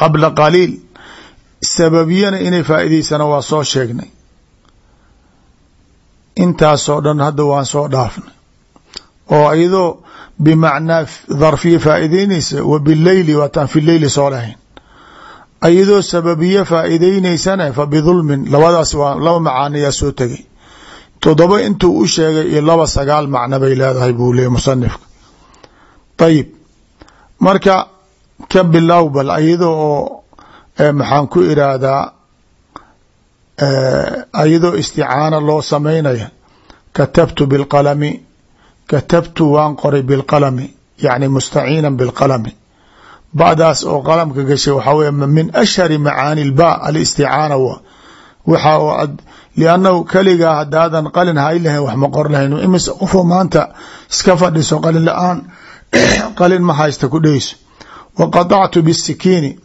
qabla qaliil sababiyana inay faa'iideysana waa soo sheegnay. Intaasoo dhan hadda waan soo dhaafnay. Oo iyadoo bimacnaa darfiya faa'iideynaysa wa bileyli waataan fi leyli soo lahayn iyadoo sababiye faa'iideyneysana fa bidulmin labadaas waa laba macaaniyaa soo tegay toddoba intuu u sheegay iyo laba sagaal macno bay leedahay buu leeyay musanifka. Ayib marka ka bilow bal iyada oo maxaan ku iraahdaa iyadoo isticaana loo samaynaya katabtu bilqalami katabtu waan qoray bilqalami yani mustaciina bilqalami badaas oo qalamka gashay waxaa wey min ashhari macaani lba alisticaana w waxa liannahu keligaa hadaadan qalin hay lahayn wax ma qor lahayn. Imise qofoo maanta iska fadhiso qalin la'aan [clears throat] qalin ma haysta ku dheyso wa qadactu bisikiini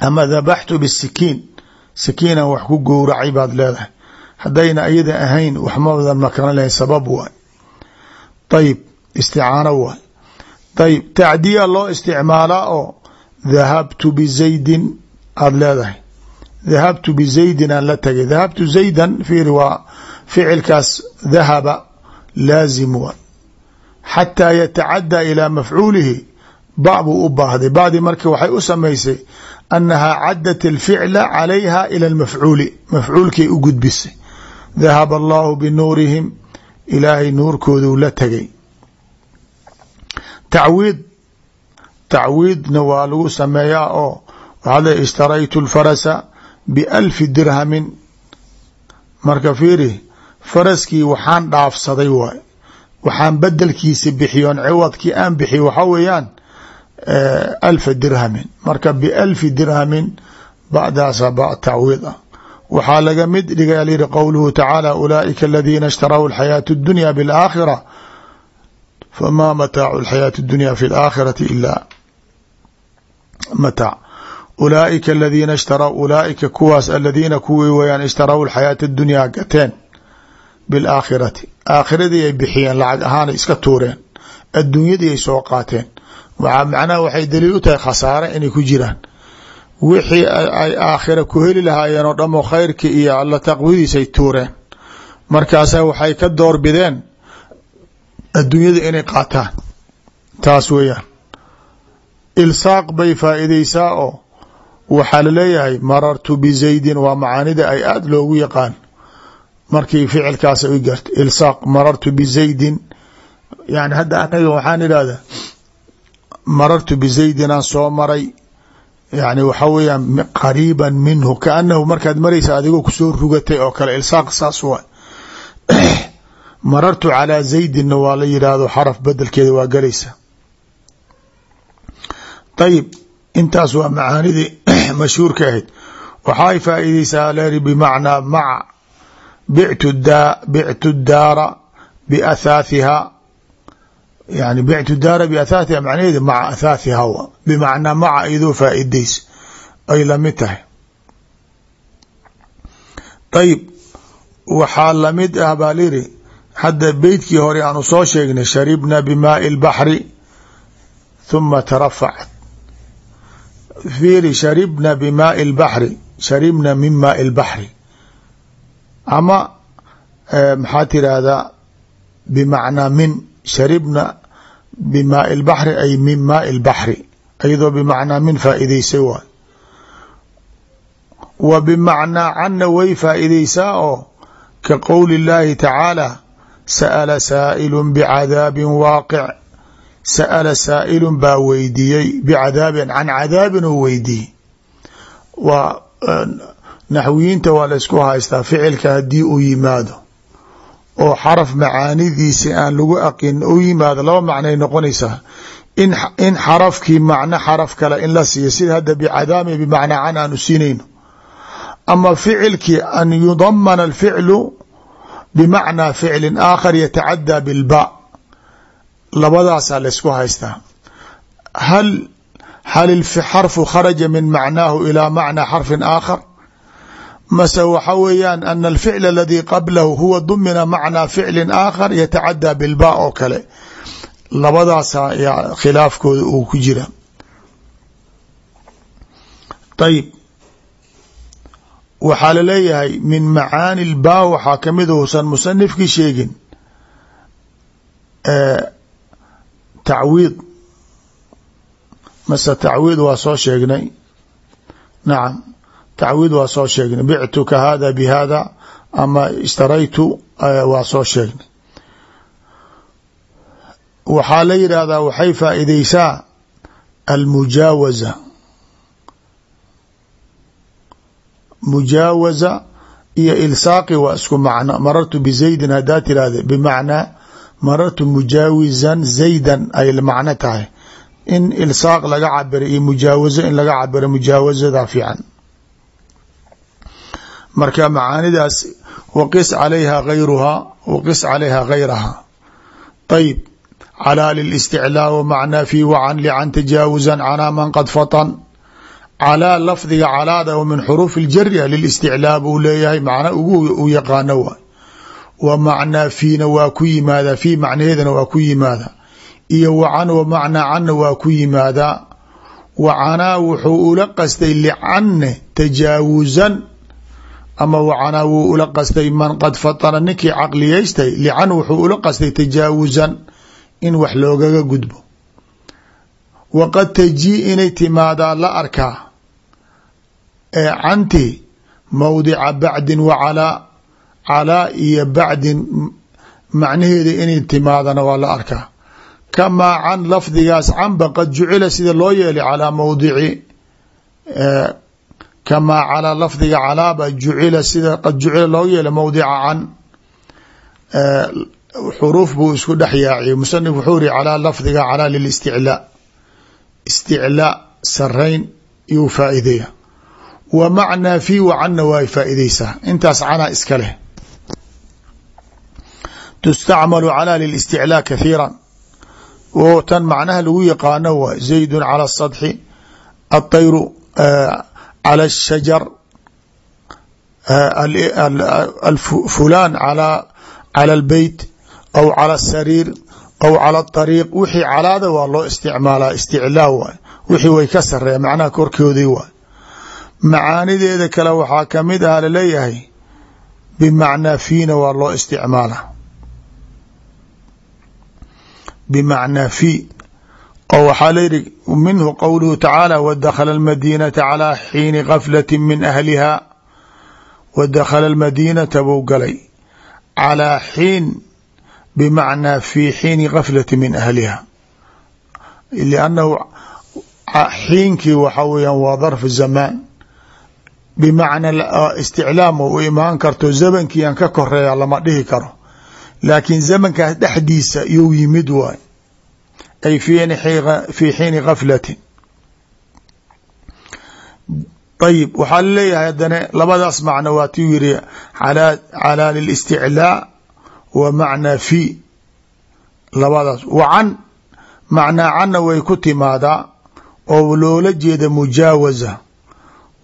ama dabaxtu bisikiin sikiinan wax ku gowracay baad leedahay. Haddayna iyada ahayn wax madan makaran lahayn sabab waay. Ayib isticaano waay ayib tacdiya loo isticmaalaa oo dahabtu bizaydin aada leedahay. Dahabtu bizaydin aan la tagay. Dahabtu zaydan fiiri waa ficilkaas dahaba laazim wa xataa yatacadaa ilaa mafcuulihi ba buu u baahday. Bacdi marka waxay u samaysay annahaa cadat alficla calayha ila almafcuuli mafcuulkay u gudbisay. Dahaba allahu binuurihim ilaahay nuurkooduu la tegay tacwiid tacwiidna waa lagu sameeyaa oo waxaad le ishtaraytu lfarasa bialfi dirhamin. Marka fiiri faraskii waxaan dhaafsaday waay. Waxaan bedelkiisa bixiyoon ciwadkii aan bixiy waxaa weeyaan eh, alfa dirhamin. Marka bialfi dirhamin badaasa ba tacwiid ah. Waxaa laga mid dhiga alyidhi qowluhu tacaala ulaaika aladiina ishtarau alxayaata اdunya biاlaakhira famaa mataacu alxayaati اdunya fi اlaakhirati ilaa mataac ulaaika aladiina ishtarw ulaaika kuwaas aladiina kuwii weyaan ishtarau alxayaata adunyaa gateen bilaakhirati aakhiradii ay bixiyeen lacag ahaanay iska tuureen adduunyadii ay soo qaateen macnaha waxay daliil u tahay khasaare inay ku jiraan wixii ay aakhira ku heli lahaayeen oo dhamo khayrkii iyo alla taqwidiis ay tuureen markaasaa waxay ka doorbideen adduunyada inay qaataan. Taas weeyaan. Ilsaaq bay faa'iideysaa oo waxaa la leeyahay marartu bizaydin waa macaanida ay aada loogu yaqaan. Markii ficilkaas u garta ilsaaq marartu bizaydin yani hadda anaga waxaan idhahdaa marartu bizaydin aan soo maray. Yani waxa weeyaan qariiba minhu kaanahu markaad maraysa adigoo ku soo rugatay oo kale ilsaaq saas waa marartu calaa zaydinna waa la yidhaahdo xaraf bedelkeeda waa galaysa ayib intaas waa macaanidii [clears throat] mashhuurka ahayd. Waxaay faa'iideysaa leri bimacnaa maca bictu da bictu daara biathaathiha yani bictu daara biathaathiha macnaheedi maca athaathiha w bimacnaa maca iyadoo faa'iideysa ay la mid tahay. Ayib waxaa la mid ah baa liri hadda beydkii hore aanu soo sheegnay sharibna bimaai lbaxri huma tarafacat. Fiiri sharibna bimaai lbaxri sharibna min maai lbaxri ama e, maxaa tiraahdaa bimacnaa min sharibna bimaai lbaxri ay min maai lbaxri iyadoo bimacnaa min faa'iideysay waay wa bimacnaa canna way faa'iideysaa oo ka qowli illaahi tacaala sa'ala saa'ilu bicadaabin waaqic sa'ala saa'ilun baa weydiiyey bicadaabin can cadaabin oo weydiiyey waa naxwiyiinta waa la ysku haystaa ficilka haddii uu yimaado oo xaraf macaanidiisi aan lagu aqin u yimaado laba macnay noqonaysaa in xarafkii macno xaraf kale in la siiyo sida hadda bicadaami bimacnaa can aanu siinayno ama ficilkii an yudamana alficlu bimacnaa ficlin aakhar yatacadaa bilba. Labadaasaa laysku haystaa. Hal hal xarfu kharaja min macnaahu ilaa macnaa xarfin aakhar? Mase waxa weeyaan ana alficl aladii qablahu huwa dumina macnaa ficlin aakhar yatacadaa bilba oo kale. Labadaasa khilaafkooda uu ku jira. Ayib waxaa la leeyahay min macaani lba waxaa ka mid uusan musanifkii sheegin tacwiid. Mase tacwiid waa soo sheegnay. Nacam tacwiid waa soo sheegnay. Bictuka hada bihada ama ishtaraytu waa soo sheegnay. Waxaa la yidhaahdaa waxay faa'iideysaa almujaawaza mujaawaza iyo ilsaaqi waa isku macno. Marartu bizaydin haddaa tirahde bimacnaa marartu mujaawisan zaydan ay macno tahay. In ilsaaq laga cabiro iyo mujaawazo in laga cabiro mujaawazada fiican. Marka macaanidaas waqis calayha gayruhaa waqis calayha gayraha ayib calaa lilisticlaa wamacnaa fi wacan lican tajaawuzan calaa man qad fatan calaa lafdiga calaada oo min xuruufi ljaria lilisticlaa buu leeyahay macna ugu yaqaano waay wa macnaa fiina waa ku yimaadaa fii macnaheedana waa ku yimaadaa iyo wacan wa macnaa canna waa ku yimaadaa wacanaa wuxuu ula qastay licanne tajaawusan ama wacanaa wuu ula qastay man qad fatana ninkii caqliyaystay lican wuxuu ula qastay tajaawusan in wax loogaga gudbo. Waqad tajii inay timaadaa la arkaa ee canti mawdica bacdin wa calaa iyo bacdin macnaheeda inay timaadana waa la arkaa. Kamaa can lafdigaas canba qad jucila sida loo yeelay calaa mawdici kamaa calaa lafdiga calaaba jucila sida qad jucila loo yeelay mawdica can xuruuf buu isku dhex yaaciyey. Musanif wuxuu iri calaa lafdiga calaa lilisticlaa isticlaa sarayn iyuu faa'ideeya wa macnaa fii wacanna waa faa'iideysaa intaas canaa iska leh. Tustacmalu calaa lilisticlaa kathiira oo tan macnaha lagu yaqaano waa zaydun cala asadxi aطayru cala ashajar fulaan cala albeyt aw cala asariir aw cala aariiq wixii calaada waa loo isticmaalaa isticlaa waay wixii way ka sareeya macnaha korkoodii waay macaanideeda kale waxaa ka mid ah la leeyahay bimacnaa fiina waa loo isticmaalaa bimacnaa fi oo waxaa layihi minhu qowluhu tacaala wadakhala almadiinata calaa xiini gaflati min ahliha. Wadakhala almadiinata buu galay calaa xiin bimacnaa fi xiini gaflati min ahliha. Liannahu xiinkii waxa weeyaan waa darfu zamaan bimacnaa isticlaam u imaan karto zamankiian ka koreeya lama dhihi karo. Laakiin zamankaas dhexdiisa iyou yimid waay. Ay fii xiini gaflatin ayib waxaa la leeyahay haddana labadaas macno waa tiu yiri calaa lilisticlaa wa macnaa fi. Labadaas wa can macnaa canna way ku timaadaa oo loola jeeda mujaawaza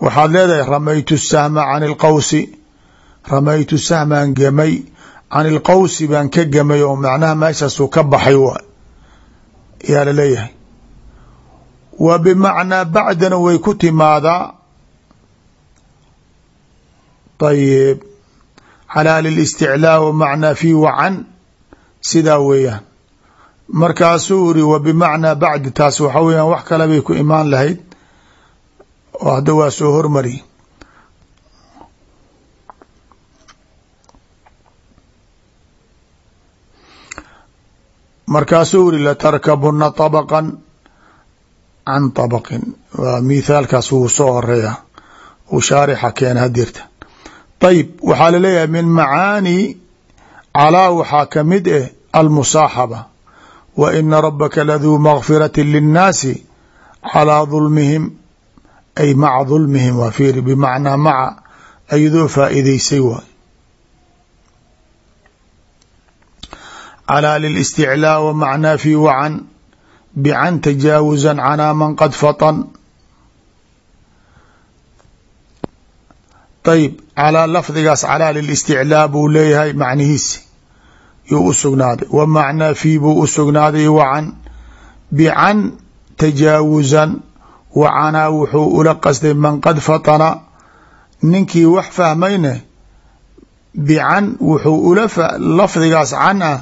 waxaad leedahay ramaytu sahma can ilqawsi ramaytu sahmaan gemay. Can ilqawsi baan ka gemay oo macnaha meeshaasuu ka baxay waay yaa la leeyahay wa bimacnaa bacdana way ku timaadaa. Ayib calaa lilisticlaa wa macnaa fi wacan sidaa weeyaan. Markaasuu iri wa bimacnaa bacdi. Taas waxa weeyaan wax kale bay ku imaan lahayd oo hadda waa soo hormari markaasuu iri latarkabuna طabqا can طabqin waa mithaalkaas wuu soo horeeya uu shaarixa keena hadirta ayib waxaa laleeyahay min macaani calaa waxaa kamid eh almusaaxaba wa ina rabaka laduu makfirati linnaasi calaa dulmihim ay maca dulmihim waa fiiri bimacnaa maca ayadoo faa'iideysay waay calaa lilisticlaa wa macnaa fi wacan bican tajaawusan canaa man qad fatan ayib calaa lafdigaas calaa lilisticlaa buu leeyahay macnihiisi yuu u sugnaaday wa macnaa fii buu u sugnaaday wacan bican tajaawusan wacanaa wuxuu ula qasday man qad fatana ninkii wax fahmayne bican wuxuu ula lafdigaas can ah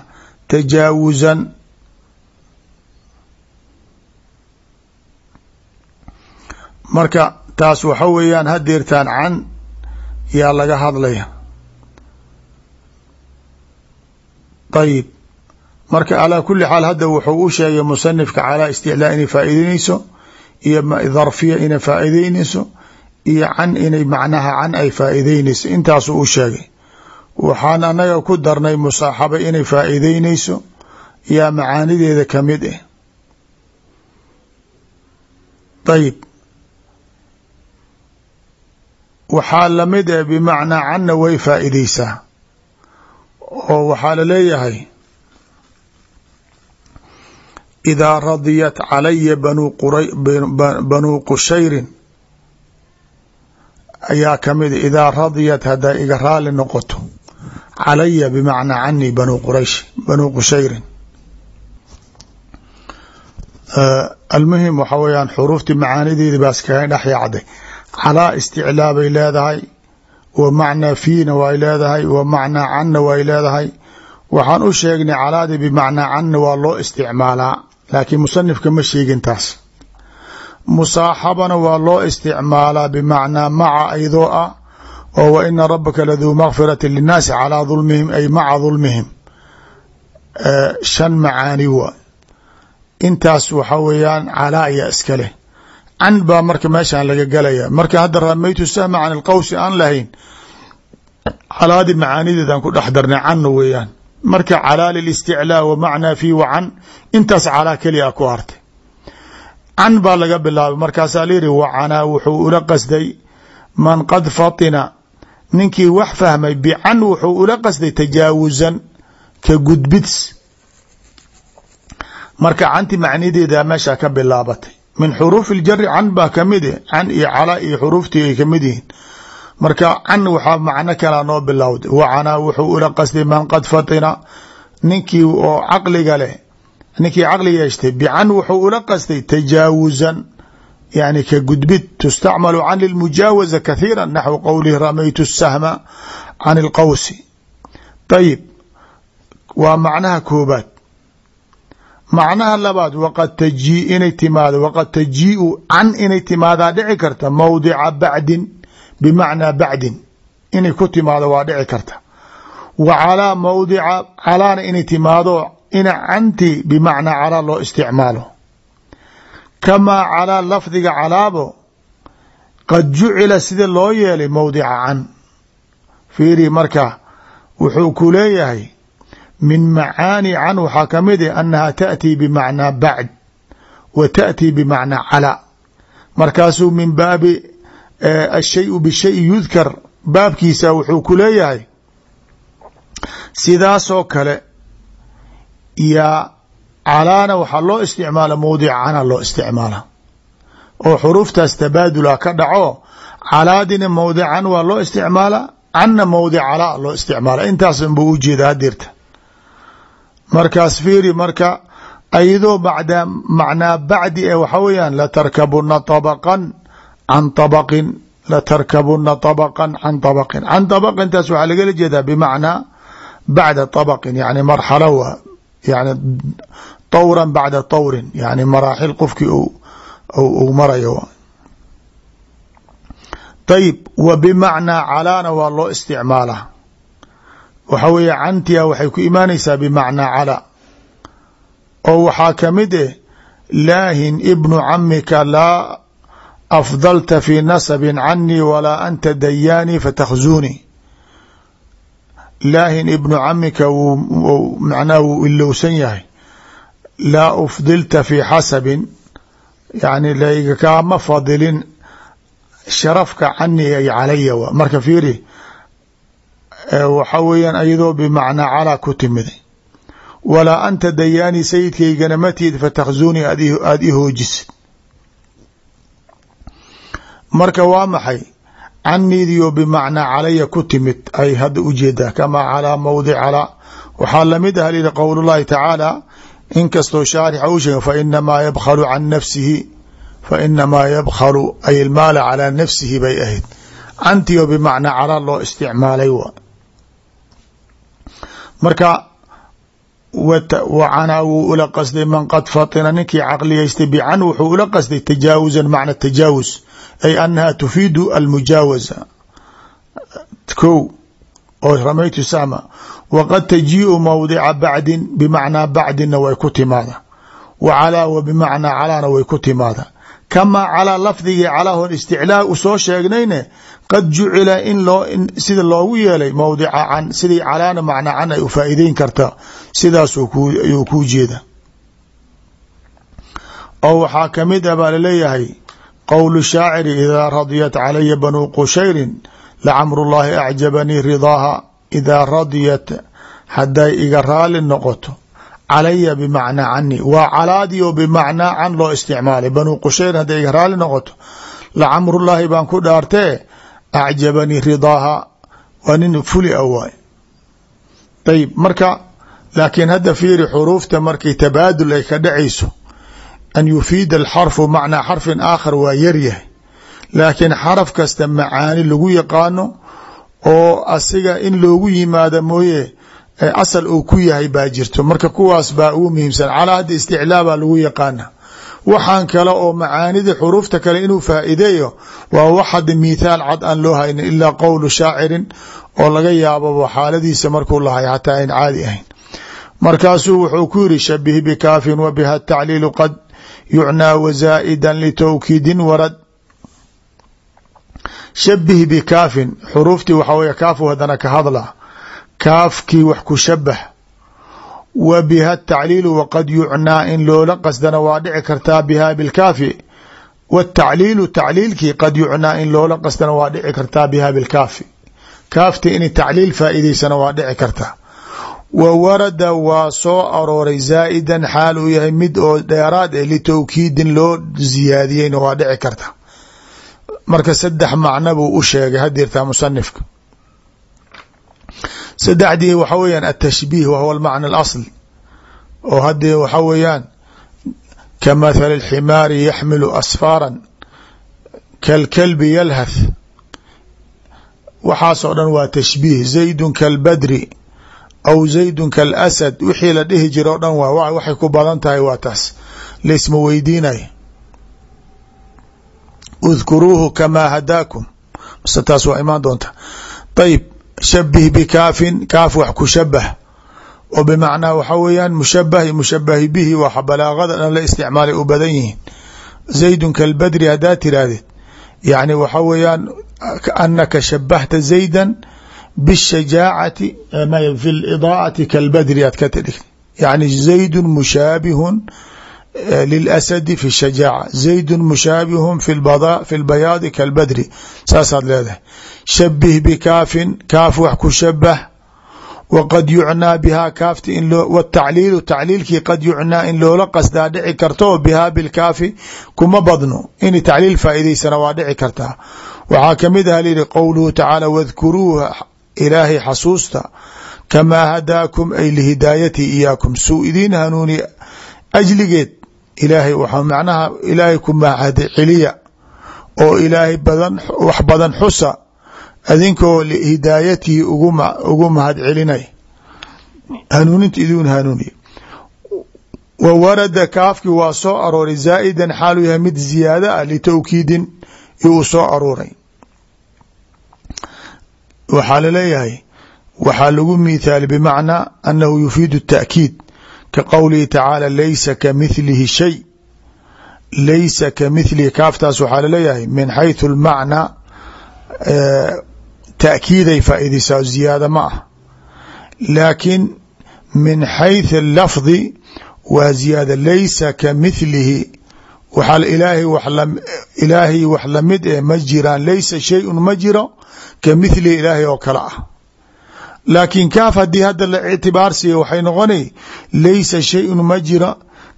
tajaawusan marka taas waxa weeyaan hadeertaan can yaa laga hadlaya ayib marka calaa kuli xaal hadda wuxuu u sheegay musanifka calaa isticlaa inay faa'iideyneyso iyo dharfiya inay faa'iideyneyso iyo can inay macnaha can ay faa'iideyneyso intaasuu u sheegay. Waxaan anaga ku darnay musaaxaba inay faa'iideyneyso yaa macaanideeda ka mid ah ayib waxaa la mid ah bimacnaa canna way faa'iideysaa oo waxaa la leeyahay idaa radiyat calaya banuu qushayrin ayaa ka mid idaa radiyat hadday iga raali noqoto calaya bimacnaa canii banuu quraysh banuu qushayrin almuhim waxa weeyaan xuruuftii macaanideedi baa iskaga dhex yaacday calaa isticlaa bay leedahay wa macnaa fiina way leedahay wa macnaa canna way leedahay waxaan u sheegnay calaadii bimacnaa canna waa loo isticmaalaa laakiin musanifka ma sheegin taas. Musaaxabana waa loo isticmaalaa bimacnaa maca aydoo ah oo wa ina rabaka laduu makfirati linnaasi calaa dulmihim ay maca dulmihim. Shan macaani waa intaas waxa weeyaan calaa ayaa iska leh. Can baa marka meeshaan laga gelaya marka hadda ramaytu sahma can ilqawsi aan lahayn calaadii macaanideedaan ku dhex darnay canna weeyaan marka calaa lilisticlaa wa macnaa fii wa can intaas calaa keliya ku hartay can baa laga bilaabay markaasaa layihi wacanaa wuxuu ula qasday man qad fatina ninkii wax fahmay bican wuxuu ula qasday tajaawusan ka gudbids. Marka canti macnideeda meesha ka bilaabatay min xuruufi اljari can baa ka mid can iyo calaa iyo xuruuftii ay ka mid yihiin marka can waxaa macno kalaa noo bilowday. Wacanaa wuxuu ula qasday man qad fatina. Ninkii oo caqliga leh ninkii caqli yeeshtay bican wuxuu ula qasday tajaawusan yani ka gudbid tustacmalu can lilmujaawaza kathiira naxwu qowlihi ramaytu sahma can ilqawsi. Ayib waa macnaha koobaad. Macnaha labaad waqad tajii inay timaado waqad tajiiu can inay timaadaa dhici karta mawdica bacdin bimacnaa bacdin inay ku timaado waa dhici karta wa calaa mawdica calaana inay timaado ina canti bimacnaa calaa loo isticmaalo kamaa calaa lafdiga calaabo qad jucila sida loo yeelay mawdica can fiiri marka wuxuu ku leeyahay min macaani can waxaa ka mid ah annaha taأtii bimacnaa bacd wa taأtii bimacnaa calaa markaasuu min baabi ashayu bishayi yudkar baabkiisa wuxuu ku leeyahay sidaasoo kale yaa calaana waxaa loo isticmaala mawdica cana loo isticmaala oo xuruuftaas tabaadula ka dhaco calaadina mawdican waa loo isticmaala canna mawdic calaa loo isticmaala. Intaasan buu ujeeda hadirta markaas fiiri marka ayadoo bacda macnaa bacdi e waxa weeyaan latarkabuna can abqin latarkabuna abqan can abqin can abqin taas waxaa lagala jeedaa bimacnaa bacda abqin yani marxalo waa yani tawran bacda tawrin yani maraaxil qofkii uu marayo ayib wa bimacnaa calaana waa loo isticmaalaa waxa weeye cantia waxay ku imaanaysaa bimacnaa calaa oo waxaa ka mid eh laahin ibnu camika laa afdalta fi nasabin canii walaa anta dayaanii fatakhzuunii laahin ibnu camika macnaha wuu ilowsan yahay laa ufdilta fi xasabin yani layga kaama fadilin sharafka canii ay calaya w marka fiiri waxa weeyaan ayadoo bimacnaa calaa ku timiday walaa anta dayaanii sayidkaygana matid fatakhzuunii aada i hoojisid marka waa maxay? Caniidiyo bimacnaa calaya ku timid. Ay hadda u jeedaa kamaa calaa mawdic calaa waxaa la mid ah lihi qowl llahi tacaala inkastoo shaarixa u sheeg fainamaa yabkhalu can nafsihi fainamaa yabkhalu ay ilmaala calaa nafsihi bay ahayd. Cantiyo bimacnaa calaa loo isticmaalay wa. Marka wacanaa wuu ula qasday man qad fatina ninkii caqliyaystay bican wuxuu ula qasday tajaawuzan macna tajaawuz ay annaha tufiidu almujaawaza. Ko oo ramaytu sama waqad tajiiu mawdica bacdin bimacnaa bacdinna way ku timaada. Wa calaa wa bimacnaa calaana way ku timaada. Kamaa calaa lafdigii calaa hon isticlaa u soo sheegnayne qad jucila in loo sida loogu yeelay mowdica can sidii calaana macnaa can ay u faa'iideyn karta sidaasuu ayuu kuu jeeda. Oo waxaa ka mid a baa la leeyahay qowlu shaaciri idaa radiyat calaya banuu qushayrin lacamru llaahi acjabanii ridaaha idaa radiyat hadday iga raali noqoto calaya bimacnaa cani waa calaadii oo bimacnaa can loo isticmaalay. Banuu qushayrin hadday iga raali noqoto lacamrullaahi baan ku dhaartee acjabanii ridaaha waa nin fuli a waay ayib marka laakiin hadda fiiri xuruufta markay tabaadul ay ka dhacayso an yufiida alxarfu macnaa xarfin aakhar waa yaryahay laakiin xaraf kasta macaani lagu yaqaano oo asiga in loogu yimaado mooye asal uu ku yahay baa jirto marka kuwaas baa ugu muhiimsan calaa hadda isticlaa baa lagu yaqaana waxaan kale oo macaanida xuruufta kale inuu faa'iideeyo waa wax hadda mithaal cad aan loo haynin ilaa qowlu shaacirin oo laga yaababa xaaladiisa markuu lahay xataa ayn caadi ahayn. Markaasuu wuxuu ku yiri shabih bikaafin wa biha tacliilu qad yucnaa wazaa'ida litowkiidin warad. Shabih bikaafin xuruuftii waxaa wey kaafu haddana ka hadla. Kaafkii wax ku shabah wa biha tacliilu waqad yucnaa in loola qasdana waa dhici kartaa biha bilkaafi. Wtacliilu tacliilkii qad yucnaa in loola qasdana waa dhici kartaa biha bilkaafi. Kaafti in tacliil faa'iideysana waa dhici kartaa. Wa warada waa soo arooray zaa'idan xaal uu yahay mid oo dheeraad eh litowkiidin loo ziyaadiyeyna waa dhici karta marka saddex macno buu u sheegay hadirtaa musanifka saddexdii waxa weeyaan atashbiih wa huwa almacna alasl. Oo haddii waxa weeyaan ka mathali اlximaari yaxmilu asfaara kalkalbi yalhath. Waxaasoo dhan waa tashbiih. Zaydun kalbadri aw zaydun kalasad. Wixii la dhihi jira o dhan waa waxay ku badan tahay waa taas. Laisma weydiinaya udkuruuhu kamaa hadaakum. Mase taas waa imaan doonta. Ayib shabih bikaafin kaaf wax ku shabah oo bimacnaa waxa weeyaan mushabah iyo mushabahi bihi waa balaagada dhan la isticmaalay u badan yihiin. Zaydun kalbadri haddaad tiraahdeed yacni waxa weeyaan anaka shabahta zaydan bishajaacati fi lidaacati kalbadri aad ka tidhig yacni zaydun mushaabihun lilasadi fi shajaaca zaydun mushaabihun fi lbayaadi kalbadri saasaad leedahay shabih bikaafin kaaf wax ku shabah wqad yucnaa bihaa kaafti wtacliilu tacliilkii qad yucnaa in loola qasdaa dhici karto bihaa bilkaafi kuma badno in tacliil faa'iidaysana waa dhici kartaa waxaa ka mid aha liyihi qowluhu tacaala wadkuruuha ilaahay xasuusta kamaa hadaakum ay lihidaayati iyaakum suu idiin hanuuni ajligeed ilaahay waxaa macnaha ilaahay ku mahad celiya oo ilaahay badan wax badan xusa. Adinkoo lihidaayatihi ugu mahad celinay. Hanuuninta idin hanuuniy wa warada kaafki waa soo arooray zaa'idan xaaluu yahay mid ziyaada ah litowkiidin uu soo arooray. Waxaa la leeyahay waxaa lagu mithaali bimacnaa annahu yufiidu الta'kiid ka qowlihi tacaala laysa kamithlihi shay laysa kamithlihi kaaftaas waxaa laleeyahay min xayثu اlmacnaa تأkiiday faa'iidaysaa ziyaada ma ah laakiin min xayث الlafظi waa ziyaada laysa kamithlihi ilaahay wax lamid eh ma jiraan laysa shayءu ma jiro kamithlihi ilaahay oo kale ah laakiin kaaf haddii hadda la ictibaar siiya waxay noqonay laysa shayءu ma jiro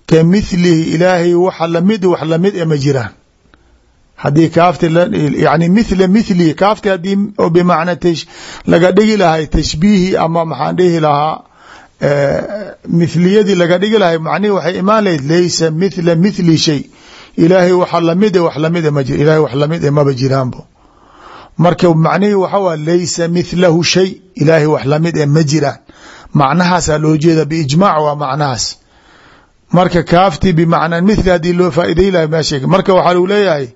kamithlihi ilaahay waxa la mid wax la mid e ma jiraan. Haddii kaafti yani mithla mithlihi kaafti haddii oo bimacna laga dhigi lahay tashbiihi ama maxaan dhihi lahaa mithliyadii laga dhigi lahay macnihi waxay imaan lahayd laysa mithla mithli shay. Ilaahay waxa la mid e wax la mid e ma jir ilahay wax la mid e maba jiraanbo marka macnihii waxa waa laysa mithlahu shay ilaahay wax la mid e ma jiraan. Macnahaasaa loo jeeda biijmaac waa macnahaas. Marka kaafti bimacna mithli haddii loo faa'iday lahay meesha marka waxaa lagu leeyahay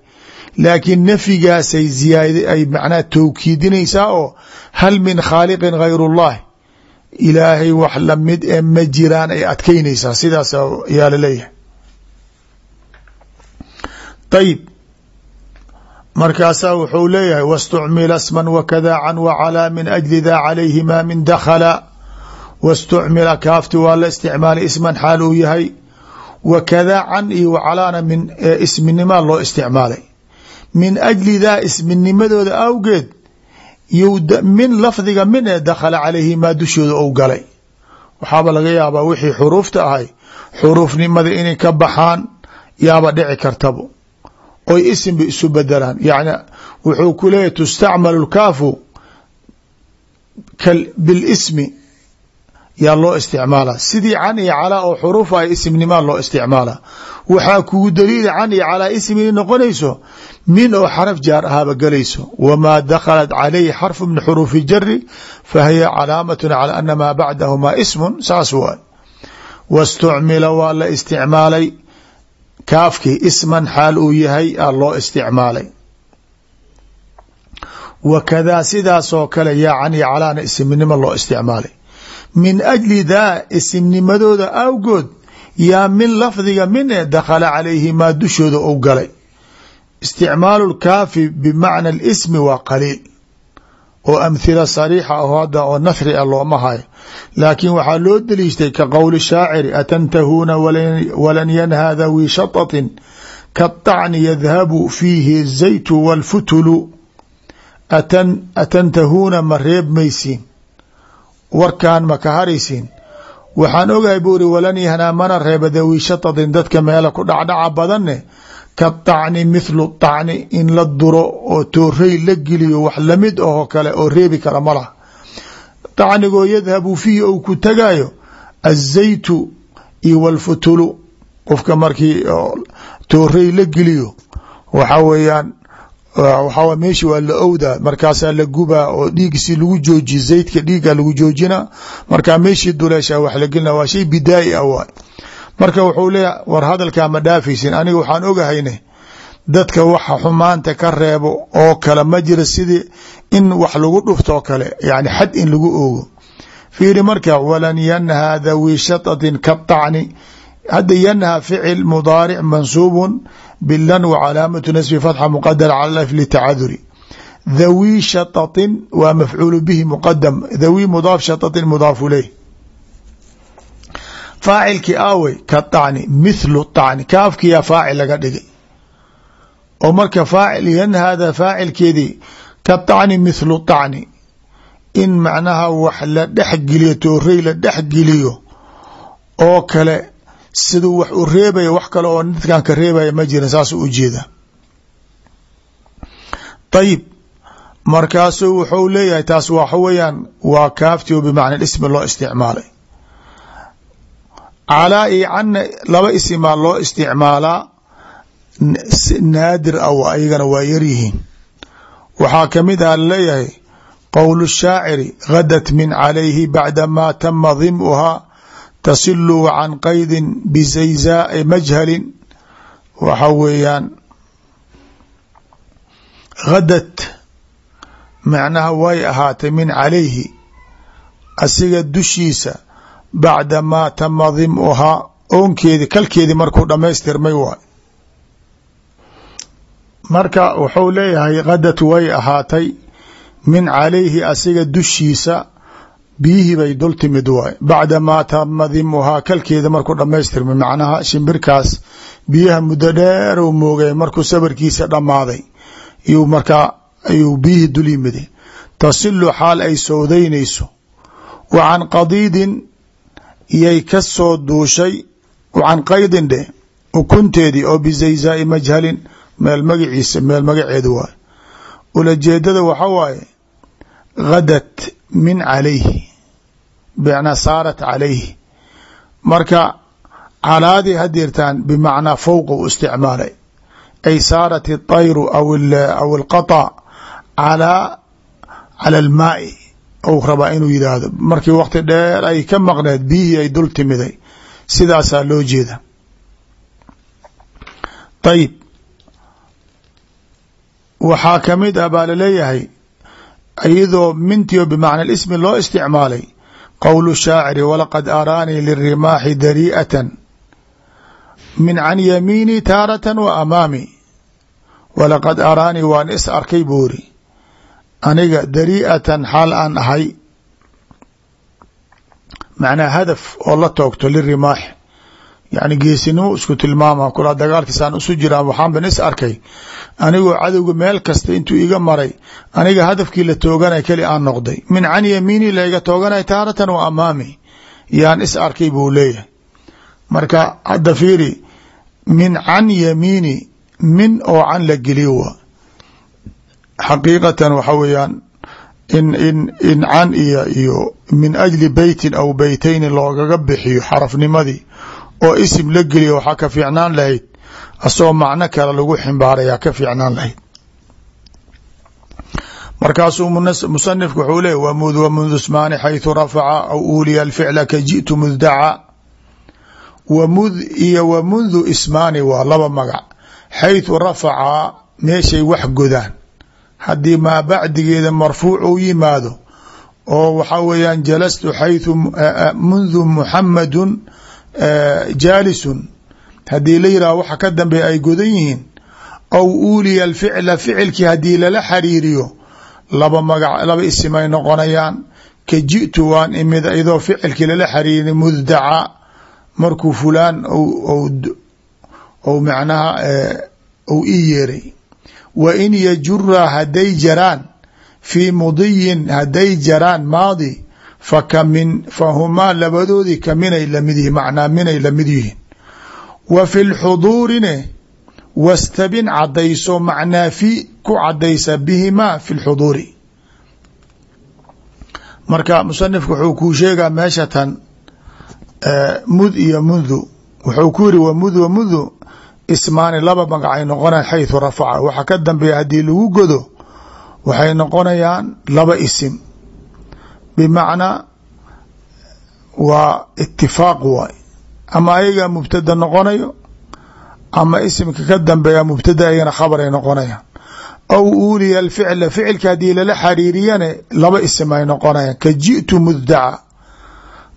laakiin nafyigaasay ziyaad ay macnaha towkiidinaysaa oo hal min khaaliqin hayr اllahi ilaahay wax la mid e ma jiraan ay adkeynaysaa sidaas ayaa la leeyahay ayib markaasaa wuxuu leeyahay waاstucmila sman wakada can wacalaa min ajli daa calayhima min dakhala. Waاstucmila kaafti waa la isticmaalay isman xaal uu yahay. Wakada can iyo wacalaana min isminimaa loo isticmaalay. Min ajli daa isminimadooda awgeed min lafdiga min ee dakhala calayhimaa dushooda ou galay. Waxaaba laga yaabaa wixii xuruufta ahay. Xuruufnimada inay ka baxaan yaaba dhici kartabo oy isimba isu bedelaan yani wuxuu ku leeyahy tustacmalu lkaafu bilismi. Yaa loo isticmaala sidii can iyo calaa oo xuruuf ay isimnimaa loo isticmaala waxaa kugu daliila can iyo calaa ismi noqonayso min oo xaraf jaar ahaaba gelayso wamaa dakhalat calayhi xarfu min xuruufi jari fahiya calaamat cala ana maa bacdahumaa ismun saas waay. Wastucmila waa la isticmaalay kaafkii isman xaal uu yahay a loo isticmaalay. Wakadaa sidaasoo kale yaa can iyo calaana isimnimo loo isticmaalay. Min ajli daa isimnimadooda awgood yaa min lafdiga min e dakhala calayhimaa dushooda ou galay. Isticmaalu lkaafi bimacna اlismi waa qaliil oo amhila sariixa aho hadda oo nafri ah looma hayo. Laakiin waxaa loo deliishtay ka qowli shaaciri atantahuuna walan yanhaa dhawi shatatin kaطacni yadhabu fiihi zaytu wاlfutulu atantahuuna ma reebmaysiin warkaan ma ka haraysiin. Waxaan ogahay buu iri walan yahnaa mana reeba dhawi shatatin dadka meela ku dhacdhaca badanne kaacni mithlu acni in la duro oo toorey la geliyo wax la mid ahoo kale oo reebi kara ma laha. Acnigoo yadhabu fiihi ou ku tagayo azaytu iyo wlfutulu qofka markii toorey la geliyo waxa weyaan waxaa meeshi waa la owdaa markaasaa la gubaa oo dhiig si lagu jooji zaydka dhiiga lagu joojina markaa meeshii duleesha wax la gelina waa shay bidaa'i ah awaay marka wuxuu leeyahy war hadalkaa ma dhaafaysin aniga waxaan ogahayne dadka waxa xumaanta ka reebo oo kale ma jira sidii in wax lagu dhuftoo kale yani xad in lagu oogo. Fiiri marka walan yanhaa dawi shatatin kaطacni hadda yanhaa ficil mudaaric mansuubun bilan wa calaamatu nasbi fatxa muqadar cala f litacaduri dhawi shatatin waa mafcuulu bihi muqadam dhawi mudaaf shatatin mudaafu leyh faacilkii aawey ka طacni mithlu طacni kaafkiyaa faacil laga dhigay oo marka faacil yanhada faacilkeedii ka طacni mithlu طacni in macnaha wax la dhexgeliyo toorey la dhexgeliyo oo kale siduu wax u reebaya wax kale oo dadkan ka reebaya ma jirin saasuu ujeeda ayib markaasuu wuxuu leeyahay taas waxa weeyaan waa kaafti oo bimacna ismi loo isticmaalay calaa iyo canna laba isimaa loo isticmaalaa naadir aw ayagana waa yaryihiin waxaa ka mid ah la leeyahay qowl shaaciri gadat min calayhi bacdamaa tama dim'uhaa tasilu can qaydin bizayzaai majhalin. Waxa weeyaan gadat macnaha way ahaatay min calayhi asiga dushiisa bacda maa tama dim'uhaa oonkeedi kalkeedii markuu dhamaystirmay waay marka wuxuu leeyahay gadat way ahaatay min calayhi asiga dushiisa biyihii bay dul timid waay. Bacda maa tama dimuhaa kalkeeda markuu dhamaystirmay macnaha shimbirkaas biyaha muddo dheer u moogay markuu sabarkiisa dhammaaday yuu markaa ayuu biyihii dul yimide tasilu xaal ay sowdaynayso. Wa can qadiidin yay ka soo duushay can qaydin dheh ukunteedii oo bizayzaai majhalin meel magaciisa meel magaceedu waay ulajeedada waxa waaye gadat min calayhi bmacnaa saarat calayhi marka calaadii hadeertaan bimacnaa fowqa u isticmaalay ay saarat اطayru aw اlqaطع calaa cala almaai ou rabaa inuu yidhaahdo. Markii wakti dheer ay ka maqneed biyihii ay dul timiday. Sidaasaa loo jeeda. Ayib waxaa ka mid ah baa la leeyahay iyadoo mintii oo bimacna ismi loo isticmaalay qowl shaaciri walaqad araanii lirimaaxi darii'atan min can yamiini taaratan wa amaami walaqad araanii waan is arkay buu iri aniga darii'atan xaal aan ahay. Macnaa hadaf oo la toogto lirimaax yani geesinimo isku tilmaama. Kulaa dagaalkiisaan isu jiraan waxaan ban is arkay. Anigoo cadowga meel kasta intuu iga maray aniga hadafkii la tooganay keli aan noqday. Min can yamiini laiga tooganay taaratan wa amaami. Yaan is arkay buu leeyahay. Marka hadda fiiri min can yamiini min oo can la geliyo wa xaqiiqatan waxa weeyaan in in in can iyo iyo min ajli beytin aw beytayni loogaga bixiyo xarafnimadii oo isim la geliya waxaa ka fiicnaan lahayd asagoo macno kale lagu ximbaarayaa ka fiicnaan lahayd markaasuu musanifku wuxuu leeyay wmud wmud ismaani xayثu rafaca aw uuliya alficla ka jiئtu muddaca wmud iyo wamundu ismaani waa laba magac xayثu rafaca meeshay wax godaan haddii maa bacdigeeda marfuuc u yimaado oo waxaa weeyaan jalastu xayثu mundu muxamadun jaalisun. Haddii la yidhah waxa ka dambeeya ay godan yihiin aw uuliya alficla ficilkii haddii lala xariiriyo laba magac laba isim ay noqonayaan ka ji'tu waan imid idoo ficilkii lala xariiri muddaca markuu fulaan ou macnaha ou ii yeeray wa in yajura hadday jaraan fii mudiyin hadday jaraan maadi faka min fahumaa labadoodii ka minay la mid yihiin macnaa minay la mid yihiin. Wa fi lxuduurine wastabin cadayso macnaa fi ku cadaysa bihimaa fi lxuduuri marka musanifku wuxuu kuu sheegaa meesha tan mud iyo mundu wuxuu ku yiri wa mud wa mundu ismaani laba magacay noqonaan xayثu rafaca. Waxa ka dambeeya haddii lagu godo waxay noqonayaan laba isim. Bimacnaa waa itifaaq waay. Ama ayagaa mubtada noqonayo ama isimka ka dambeeya mubtada ayagana khabar ay noqonayaan. Aw uuliya alficla ficilka haddii lala xariiriyane laba isim ay noqonayaan. Ka ji'tu muddaca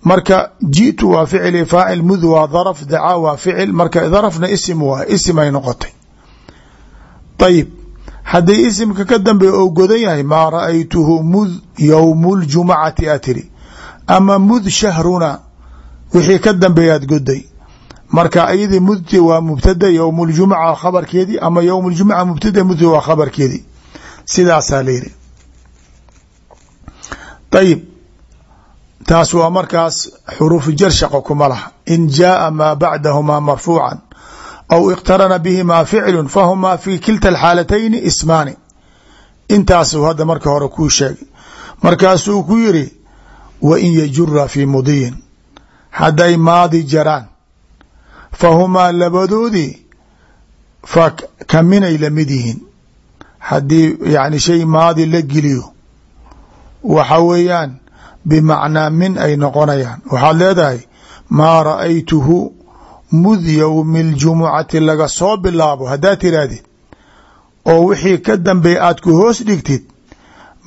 marka ji'tu waa ficil faacil mud waa daraf daca waa ficil. Marka darafna isim waa isim ay noqotay. Ayib haddii isimka ka dambeeya ou godan yahay maa ra'aytuhu mud yowmu ljumacati atiri ama mud shahruna wixii ka dambeeyaad goday. Marka ayadii mudti waa mubtada yowm ljumca khabarkeedii ama yowm ljumca mubtada mudti waa khabarkeedii. Sidaasaa layidhi ayib taas waa markaas xuruufu jar shaqo kuma laha. In jaaa maa bacdahumaa marfuucan aw iqtarana bihimaa ficlu fahumaa fi kilta alxaalatayni ismaani. Intaasuu hadda marka hore kuu sheegay. Markaasuu ku yiri wa in yajura fii mudiyin. Hadday maadi jaraan fahumaa labadoodii fa kaminay la mid yihiin. Haddii yani shay maadi la geliyo waxa weeyaan bimacnaa min ay noqonayaan. Waxaad leedahay maa ra'aytuhu mud yowmi اljumucati laga soo bilaabo. Haddaad tirahdid oo wixii ka dambeeya aad ku hoos dhigtid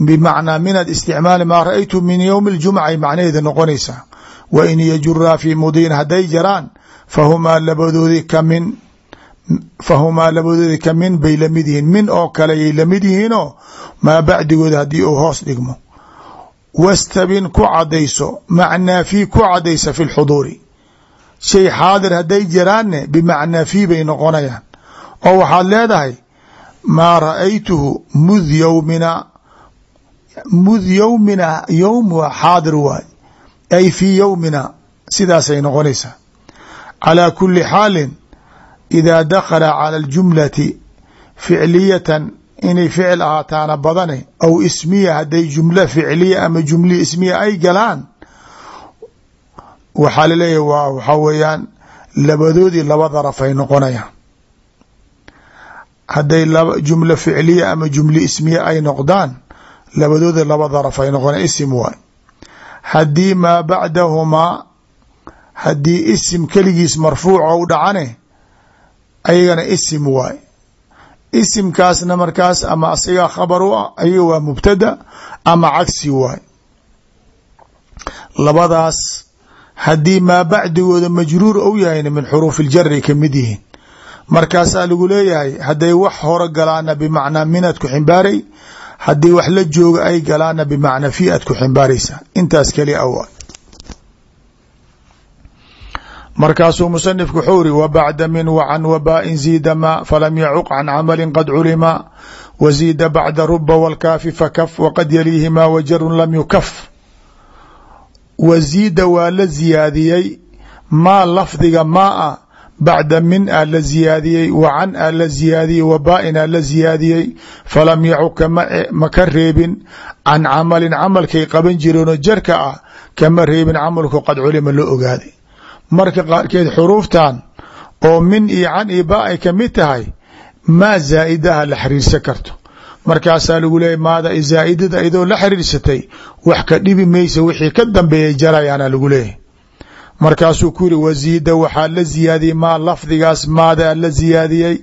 bimacnaa minaad isticmaali maa ra'aytu min yowmi اljumca macnaheeda noqonaysaa. Wa in yajuraa fii mudiin hadday jaraan fahumaa labadoodii kamin fahumaa labadoodii ka min bay la mid yihiin. Min oo kale yay la mid yihiinoo maa bacdigooda haddii uu hoos dhigmo wastabin ku cadayso macnaa fii ku cadaysa fi lxuduuri shay xaadir hadday jiraanne bimacnaa fii bay noqonayaan oo waxaad leedahay maa ra'aytuhu mud yowmina mud yowmina yowm waa xaadir waay ay fii yowmina sidaasay noqonaysaa calaa kuli xaalin idaa dakhala cala aljumlati ficliyatan inay ficil ahaataana badane aw ismiya hadday jumla ficliya ama jumli ismiya ay galaan. Waxaa laleeyahy waa waxaa weeyaan labadoodii laba daraf ay noqonayaan. Hadday laba jumla ficliya ama jumli ismiya ay noqdaan labadoodii laba daraf ay noqonayan isim waay. Haddii maa bacdahumaa haddii isim keligiis marfuuca u dhacane ayagana isim waay isimkaasna markaas ama asigaa khabar u ah ayaga waa mubtada ama cagsi waay. Labadaas haddii maa bacdigooda majruur ou yahayna min xuruuf iljari ka mid yihiin. Markaasaa lagu leeyahay hadday wax horo galaana bimacnaa minaad ku ximbaaray haddii wax la jooga ay galaana bimacnaa fi aad ku ximbaaraysaa. Intaas keli awa markaasuu musanifku wuxuu iri wbacda min wacan wabaain ziida ma falam yacuq can camali qad culima waziida bacda ruba wاlkaafi fakaf waqad yaliihima wajarun lam yukaf. Waziida waa la ziyaadiyey maa lafdiga maa a bacda min a la ziyaadiyey wacan a la ziyaadiyey wabaain a la ziyaadiyey falam yacuq ma ka reebin can camalin camalkay qaban jireenoo jarka ah kama reebin camalku qad culima loo ogaaday marka qaarkeed xuruuftan oo min iyo can iyo ba ay ka mid tahay maa zaa'idaha la xiriirsan karto. Markaasaa lagu leeyay maada zaa'idada idoo la xiriirsatay wax ka dhibi maysa wixii ka dambeeyay jarayaana lagu leeyahy markaasuu ku yiri wasiida waxaa la ziyaadiyey maa lafdigaas maada la ziyaadiyey?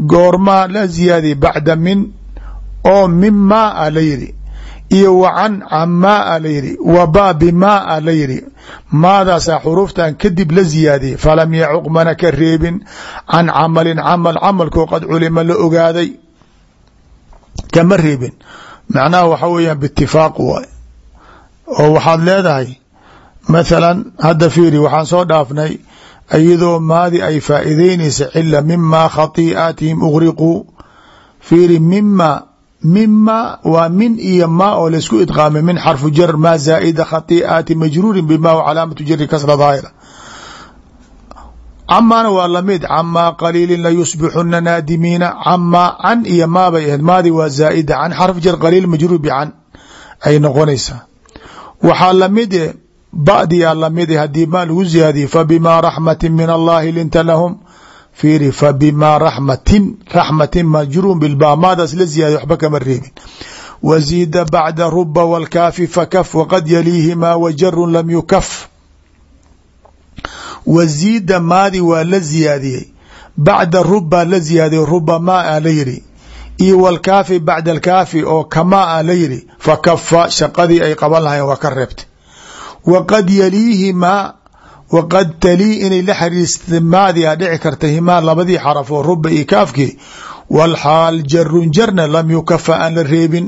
Goormaa la ziyaadiyey bacda min oo min maa a la yidhi iyo wa can camaa la yidhi wa ba bimaa la yidhi. Maadaasaa xuruuftan kadib la ziyaadiyey. Falam yacuq mana ka reebin. Can camalin camal camalkoo qad culima la ogaaday. Kama reebin. Macnaha waxa weeyaan biitifaaq waay. Oo waxaad leedahay mathalan hadda fiiri waxaan soo dhaafnay iyadoo maadi ay faa'iideynaysa cila mima khatii'aatihim ughriquu. Fiiri mima mima waa min iyo ma oo la isku idqaamay min xarfu jar ma zaa'ida khatii'aati majruurin bima wa calaamatu jari kasra daahira. Camaana waa la mid camaa qaliilin layusbixuna naadimiina camaa can iyo maa bay ahayd. Maadi waa zaa'ida can xarf jar qaliil majruur bican ay noqonaysaa waxaa la mid e badiyaa la mid haddii maa lagu ziyaadiye fabimaa raxmati min allahi linta lahum fiiri fabimaa raxmatin raxmatin majruun bilbaa maadaas la ziyaadiy waxba kama reebin waziida bacda ruba wاlkaafi fakaf waqad yaliihimaa wajarun lam yukaf waziida maadi waa la ziyaadiyey bacda ruba la ziyaadiyey ruba maa a la yidhi iyo wlkaafi bacda alkaafi oo kamaa a la yidhi fakafa shaqadii ay qaban lahayen waa ka reebtay waqad yaliihimaa waqad talii inay la xariirsta maadi a dhici karta himaa labadii xaraf oo ruba iyo kaafkii walxaal jarun jarna lam yukafa aan la reebin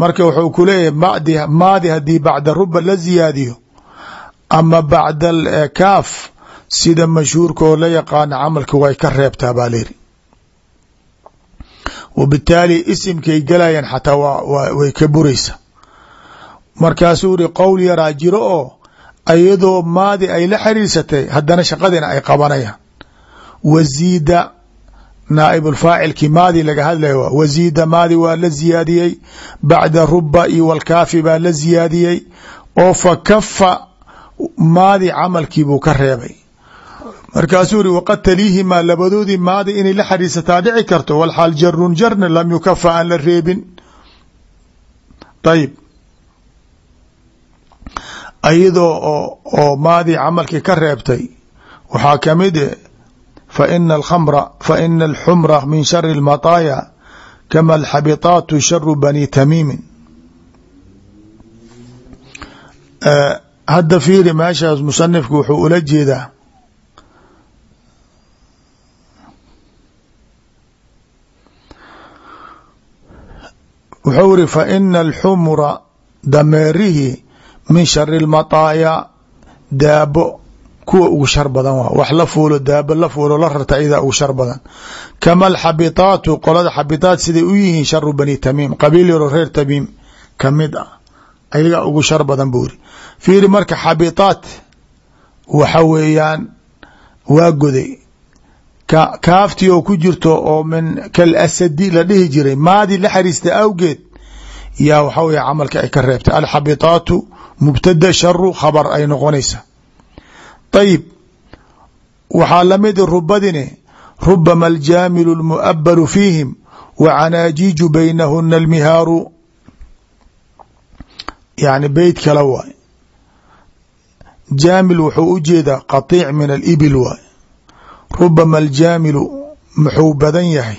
marka wuxuu ku leeyahay maadi haddii bacda ruba la ziyaadiyo ama bacda kaaf sida mashhuurka oo la yaqaana camalka way ka reebtaa baa layidhi wabitaali isimkay galayaan xataa way ka buraysa markaasuu iri qowl yaraa jiro oo iyadoo maadi ay la xiriirsatay haddana shaqadiina ay qabanayaan. Waziida naaibulfaacilkii maadi laga hadlaya wa waziida maadi waa la ziyaadiyey bacda ruba iyo walkaafi baa la ziyaadiyey oo fa kafa maadi camalkii buu ka reebay. Markaasuu iri waqad taliihimaa labadoodii maadi inay la xariirsataa dhici karto walxaal jarun jarna lam yukafa aan la reebin. Ayib iyadoo oo maadi camalkii ka reebtay. Waxaa ka mid e faina alkhamra faina alxumra min shari اlmataaya kama alxabitaatu sharu bani tamiimin. Hadda fiiri meeshaas musanifku wuxuu ula jeedaa wuxuu iri faina alxumra dameerihi min shari lmataaya daabo kuwa ugu shar badan waa. Wax la fuulo daabo la fuulo la rarta iyadaa ugu shar badan. Kama alxabitaatu qolada xabitaat siday u yihiin sharu bani tamiim. Qabiil yaroo reer tamiim ka mid ah. Ayagaa ugu shar badan buu iri fiiri marka xabitaat waxa weeyaan waa goday. Kaaftii oo ku jirto oo min kal asadi la dhihi jiray maadi la xariista awgeed yaa waxa wey camalka ay ka reebtay. Alxabitaatu mubtada sharu khabar ay noqonaysa. Ayib waxaa la mid rubadine rubama aljaamilu lmu'abalu fiihim wa canaajiiju baynahuna almihaaru. Yani beyt kale waay. Jaamil wuxuu u jeedaa qatiic min alibil waay. Rubama aljaamilu muxuu badan yahay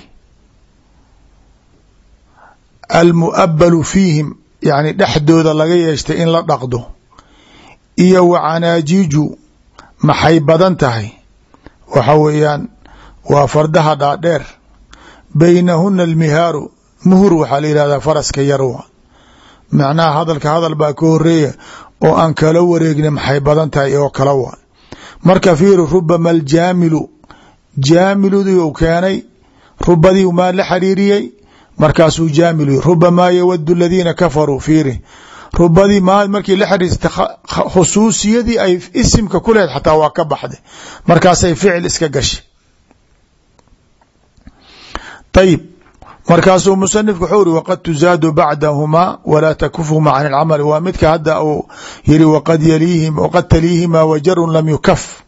almu'abalu fiihim yani dhexdooda laga yeeshtay in la dhaqdo. Iyo wa canaajiiju maxay badan tahay? Waxa weeyaan waa fardaha dhaadheer. Baynahuna almihaaru muhur waxaa la yihahdaa faraska yarwa macnaha hadalka hadal baa ka horreeya oo aan kala wareegna maxay badan tahay oo kala wa. Marka fiiri rubama aljaamilu jaamiludii u keenay rubadii maa la xariiriyey markaasuu jaamilu rubamaa yawadu aladiina kafaruu fiiri. Rubadii ma markii la xariirsta khusuusiyadii ay isimka ku lehed xataa waa ka baxday. Markaasay ficil iska gashay. Ayib markaasuu musanifku wxuu iri waqad tuzaadu bacdahumaa walaa takufhuma can اlcamali waa midka hadda uu yiri waqad taliihimaa wajarun lam yukaf.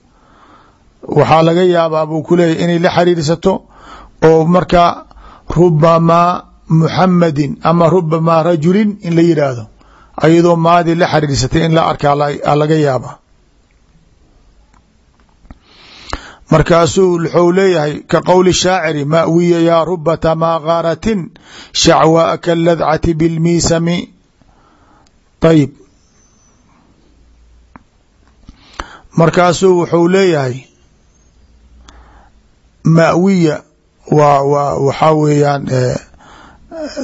Waxaa laga yaabaa buu ku inay la xariirsato oo markaa rubamaa muxamadin ama rubamaa rajulin in la yidhaahdo ayadoo maadii la xariirsatay in la arkaa laga yaaba markaasuu wuxuu leeyahay ka qowli shaaciri mawiya yaa rubata maa gaaratin shacwaaa kaladcati bilmiisami? Ayib markaasuu wuxuu leeyahay mawiya waa waxaa weeyaan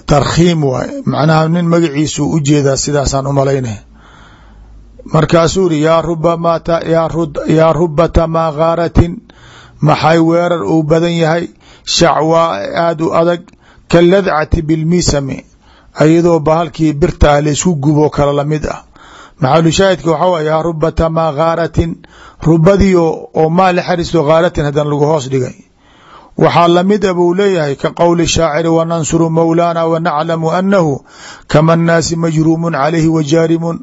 tarkhiim waay. Macnaha nin magaciisu u jeedaa sidaasaan u malaynaya markaasuu iri yaa rubata maa gaaratin maxay weerar uu badan yahay? Shacwaa aada u adag. Kaladcati bilmisami. Ayadoo bahalkii birta ah laysku gubo kala la mid ah. Maxalu shaahidka waxaa way yaa rubata maa gaaratin rubadii oo maa la xariisto gaaratin haddana lagu hoos dhigay waxaa la mid a buu leeyahay ka qowli shaaciri wanansuru mowlaana wanaclamu anahu kama nnaasi majruumun calayhi wajaarimun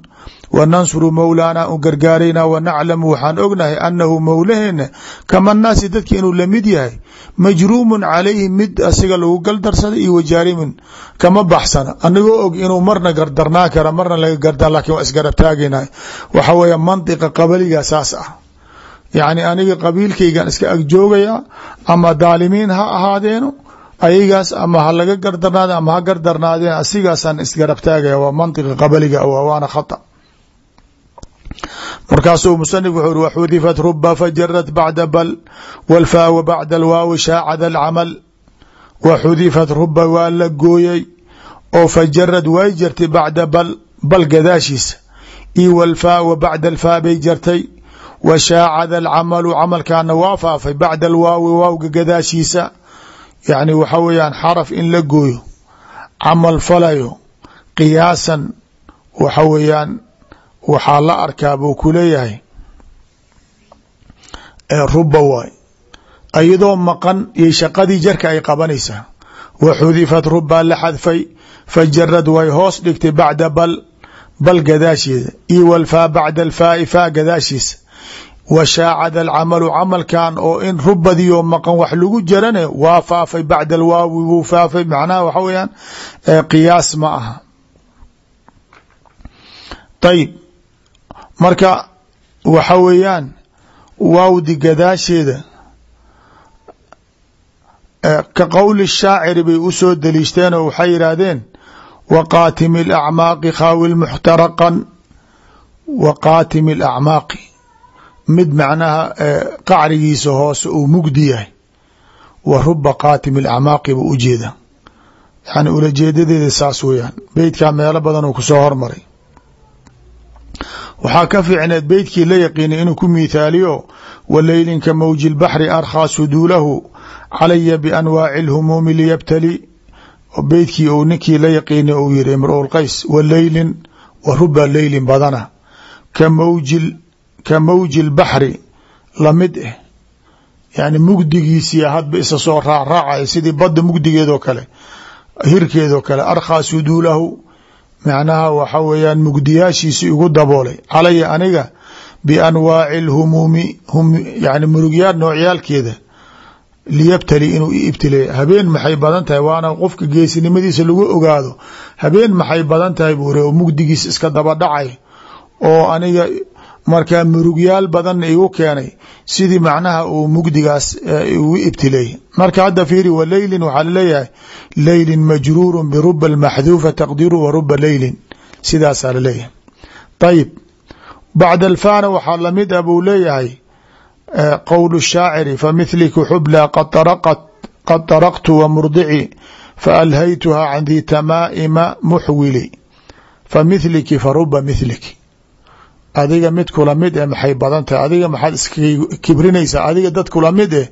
wanansuru mowlaana u gargaarayna wanaclamu waxaan ognahay anahu mowlaheena kama naasi dadki inuu la mid yahay majruumun calayhi mid asiga lagu galdarsaday iyo wajaarimun kama baxsana anigoo og inuu marna gardarnaa kara marna laga gardaa laakiin waa isgarab taagayna waxa weeye mantiqa qabaliga saas ah yacni aniga qabiilkaygan iska agjoogaya ama daalimiin ha ahaadeeno ayagaas ama ha laga gardarnaade ama ha gardarnaadeen asigaasaan isgarab taagaya waa mantiqa qabaliga waana khata. Markaasuu musanif wuxuu uri waxudifat ruba fajarat bacda bal walfaawa bacda alwaawi shaacada alcamal waxudifat ruba waa la gooyey oo fajarad way jartay bacda bal bal gadaashiisa. Io walfaawa bacda alfaa bay jartay wa shaacada alcamalu camalkaana waa faafay bacda alwaawi waawga gadaashiisa yacni waxa weeyaan xaraf in la gooyo camal falayo qiyaasan waxa weeyaan waxaa la arkaa buu ku leeyahay ruba waay iyadoo maqan iyo shaqadii jarka ay qabanaysaa wa xudifat ruba la xadfay fajarad way hoos dhigtay bacda bal bal gadaasheeda io walfaa bacda alfaai faa gadaashiisa wa shaacada alcamalu camalkan oo in rubadiioo maqan wax lagu jarane waa faafay bacda alwaawi wuu faafay macnaha waxa weeyaan qiyaas ma aha ayib marka waxa weeyaan waawdi gadaasheeda ka qowli shaaciri bay u soo oo waxay yidhaahdeen wa qaatimi alacmaaqi khaawil muxtaraqan wa qaatimi alacmaaqi mid macnaha qacrigiisa hoose uu mugdi yahay. Wa ruba qaatimi alacmaaqi buu ujeeda yani ulajeedadeeda saas weeyaan. Beytkaa meelo badan uu ku soo hormaray. Waxaa ka fiicneed beytkii la yaqiinay inuu ku miithaaliyo waleylin ka mawji lbaxri arkhaa suduulahu calaya bianwaaci اlhumuumi liyabtali. Beytkii uu ninkii la yaqiinay uu yihi imru lqays waleylin wa ruba leylin badana ka mawji ka mawji lbaxri la mid eh. Yani mugdigiisii hadba isa soo raacraacaya sidii badda mugdigeedoo kale hirkeedoo kale. Arkhaa suduulahu macnaha waxa weeyaan mugdiyaashiisi igu daboolay. Calaya aniga bianwaaci اlhumuumi yani murugyaal noocyaalkeeda liyabtali inuu i ibtileeya habeen maxay badan tahay? Waana qofka geesinimadiisa lagu ogaado. Habeen maxay badan tahay buu re oo mugdigiis iska daba dhacay oo aniga markaa murugyaal badanna igu keenay sidii macnaha uu mugdigaas igu ibtileeyay marka hadda fiiri wa leylin waxaa la leeyahay leylin majruuru biruba maxduufa taqdiru wa ruba leylin sidaasaa la leeyahay ayib bacda alfaana waxaa la mid ah buu leeyahay qowl الshaaciri familiki xubla qad daraqtu wmurdici faalhaytuha can di tamaa'ima muxwili. Familiki faruba miliki adiga mid kula mid eh maxay badan tahay? Adiga maxaad iskakibrinaysaa adiga dad kula mid eh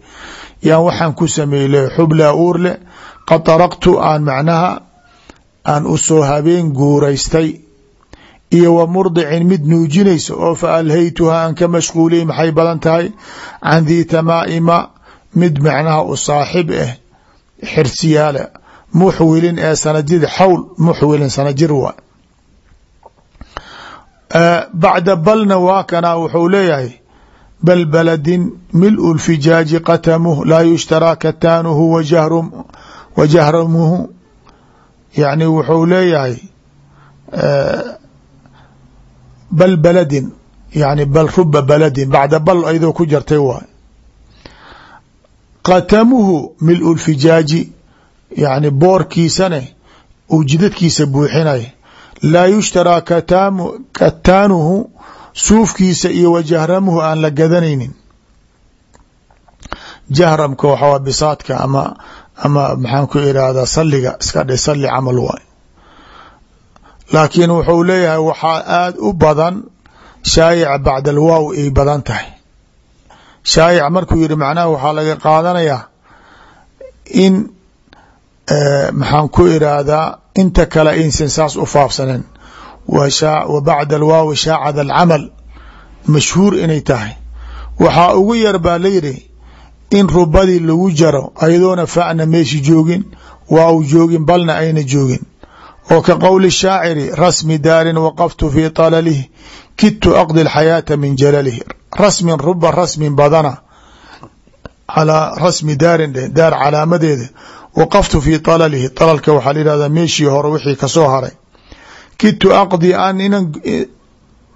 yaan waxaan ku sameyle xublaa uurle qad daraqtu aan macnaha aan u soo habeen guuraystay. Iyo wa murdicin mid nuujinaysa oo fa alhaytuha aan ka mashquuliyey maxay badan tahay? Can dii tamaa'ima mid macnaha u saaxib ah xirsiyaala muxwilin ee sanajid xawl muxwilin sanajir waa bacda balna waa kanaa wuxuu leeyahay bal baladin milu lfijaaji qatamuh laa yushtaraa kataanuhu wa jahramuhu. Yani wuxuu leeyahay bal baladin yani bal ruba baladin bacda bal ayadoo ku jartay waay qatamuhu milu lfijaaji yani boorkiisane uu jidadkiisa buuxinay laa yushtaraa kataanuhu suufkiisa iyo wa aan la gadanaynin. Jahramka waxaa bisaadka ama ama maxaan ku irahdaa saliga iska dhe sali camal waay. Laakiin wuxuu leeyahay waxaa aada u badan shaayic bacda alwaaw ay badan tahay. Shaayic markuu yihi macnaha waxaa laga qaadanayaa in maxaan ku iraahdaa inta kale aysan saas u faafsanen wa bacda alwaawi shaacada alcamal. Mashhuur inay tahay. Waxaa ugu yar baa layidhi in rubadii lagu jaro ayadoona fa'na meeshi joogin waaw joogin balna ayna joogin. Oo ka qowli shaaciri rasmi daarin waqaftu fii talalih kidtu aqdi alxayaata min jalalih rasmin ruba rasmin badana. Calaa rasmi daarin dheh daar calaamadeeda waqaftu fii talalihi talalka waxaa la yihahdaa meeshii hore wixii ka soo haray. Kidtu aqdi an inan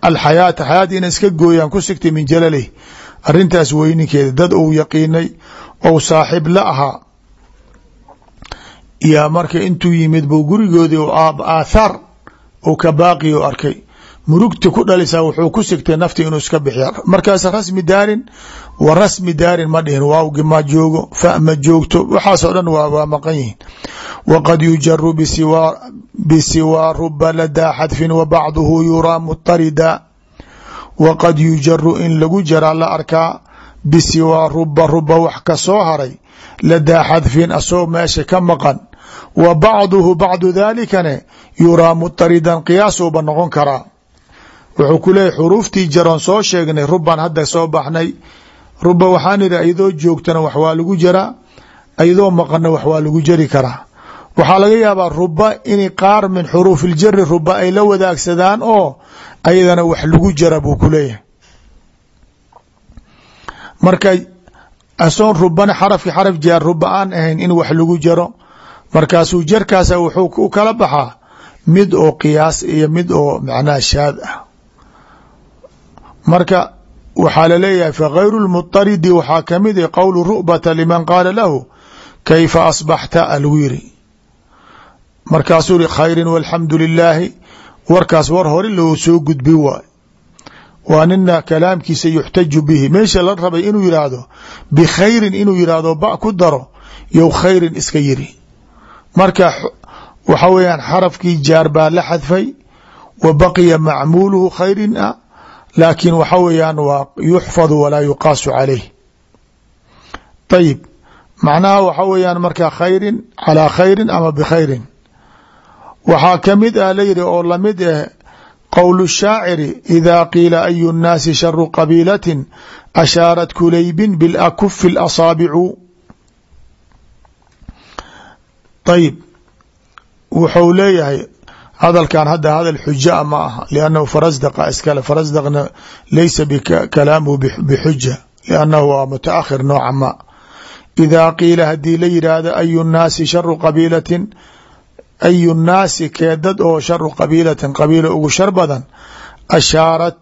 alxayaata xayaata inan iska gooyaan ku sigtay min jalalih arrintaas weyninkeeda dad uu yaqiinay ou saaxib la ahaa yaa marka intuu yimid buu gurigoodii aathaar uu ka baaqi u arkay murugta ku dhalisaa wuxuu ku sigtay nafti inuu iska bixiya markaas rasmi daarin wa rasmi daarin ma dhihin waawgi ma joogo fa ma joogto waxaasoo dhan waa maqan yihiin. Waqad yujaru bisiwaa ruba xadfin wa bacduhu yuraa mutarida waqad yujaru in lagu jaraa la arkaa bisiwaa ruba ruba wax ka soo haray ladaa xadfin asoo meesha ka maqan. Wa bacduhu bacdu dalikane yuraa mutaridan qiyaasuuba noqon karaa wuxuu ku leeyahy xuruuftii jaroon soo sheegnay ruban hadda soo baxnay. Ruba waxaan idhi ayadoo joogtana wax waa lagu jaraa ayadoo maqanna wax waa lagu jari karaa. Waxaa laga yaabaa ruba in qaar min xuruuf iljari ruba ay la wadaagsadaan oo ayadana wax lagu jara buu ku leeyahay. Marka asoon rubana xarafki xaraf jaar ruba aan ahayn in wax lagu jaro markaasuu jarkaasa wuxuu u kala baxaa mid oo qiyaas iyo mid oo macnaha shaad ah marka waxaa la leeyahay fakayru lmutaridi waxaa ka mid a qowlu ru'bata liman qaala lahu kayfa asbaxta? Alagu yiri markaasuu ri khayrin walxamdu lilaahi warkaas war hore loo soo gudbi waay waa nina kalaamkiisa yuxtaju bihi. Meesha la rabay inuu yidhaahdo bikhayrin inuu yidhaahdo ba ku daro. Yow khayrin iska yiri marka waxa weeyaan xarafkii jaar baa la xadfay wa baqiya macmuuluhu khayrin a laakiin waxa weeyaan waa yuxfadu walaa yuqaasu calayh. Ayib macnaha waxa weeyaan marka khayrin calaa khayrin ama bikhayrin. Waxaa ka mid ah la yidhi oo la mid ah qowl shaaciri ida qiila ayu nnaasi sharu qabiilatin ashaarat kulaybin bilakufi اlasaabicu ayib wuxuu leeyahay hadalkan hadda hadal xujaa ma aha liannahu farasdaqa iskale farasdaqna laysa kalaamuhu bixuja liannahu waa mutaakhir nooca ma. Idaa qiila haddii la yidhaahdo ayu nnaasi sharu qabiilatin ayu nnaasi keedad oo sharu qabiilatin qabiila ugu shar badan ashaarat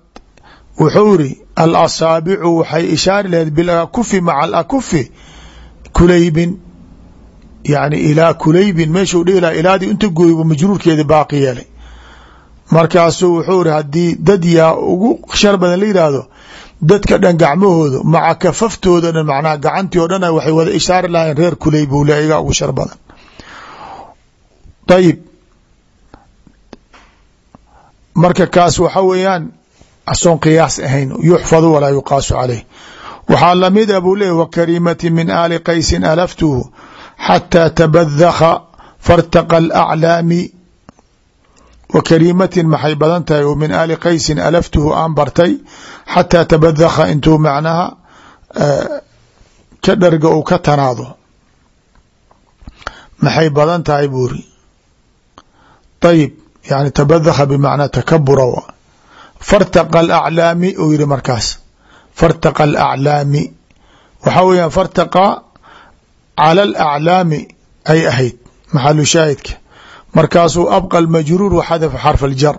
wuxuu iri alasaabicu waxay ishaari laheyd bilakufi maca alakufi kulaybin yani ilaa kulaybin meeshuu dhihi laha ilaadii inta gooybu majruurkeeda baaqi yeelay. Markaasuu wuxuu iri haddii dad yaa ugu shar badan la yidhaahdo dadka dhan gacmahooda maca kafaftooda dhan macnaha gacantii o dhan waxay wada ishaari lahayn reer kuley buu le igaa ugu shar badan. Ayib marka kaas waxa weeyaan asoon qiyaas ahayn yuxfadu walaa yuqaasu caleyh waxaa lamida buu leeyay wakarimati min aali qaysin alaftuhu xataa tabadakha fartaqa alaclaami wa kariimatin maxay badan tahay oo min aali qaysin alaftuhu aan bartay xataa tabadakha intuu macnaha ka dharga uu ka tanaado maxay badan tahay buuri ayib yani tabadakha bimacnaa takabura fartaqa alaclaami uu yihi markaas fartaqa alaclaami waxaa weeyaan fartaqa cala alaclaami ay ahayd maxalu shaahidka. Markaasuu abqa almajruur waxadafa xarf aljar.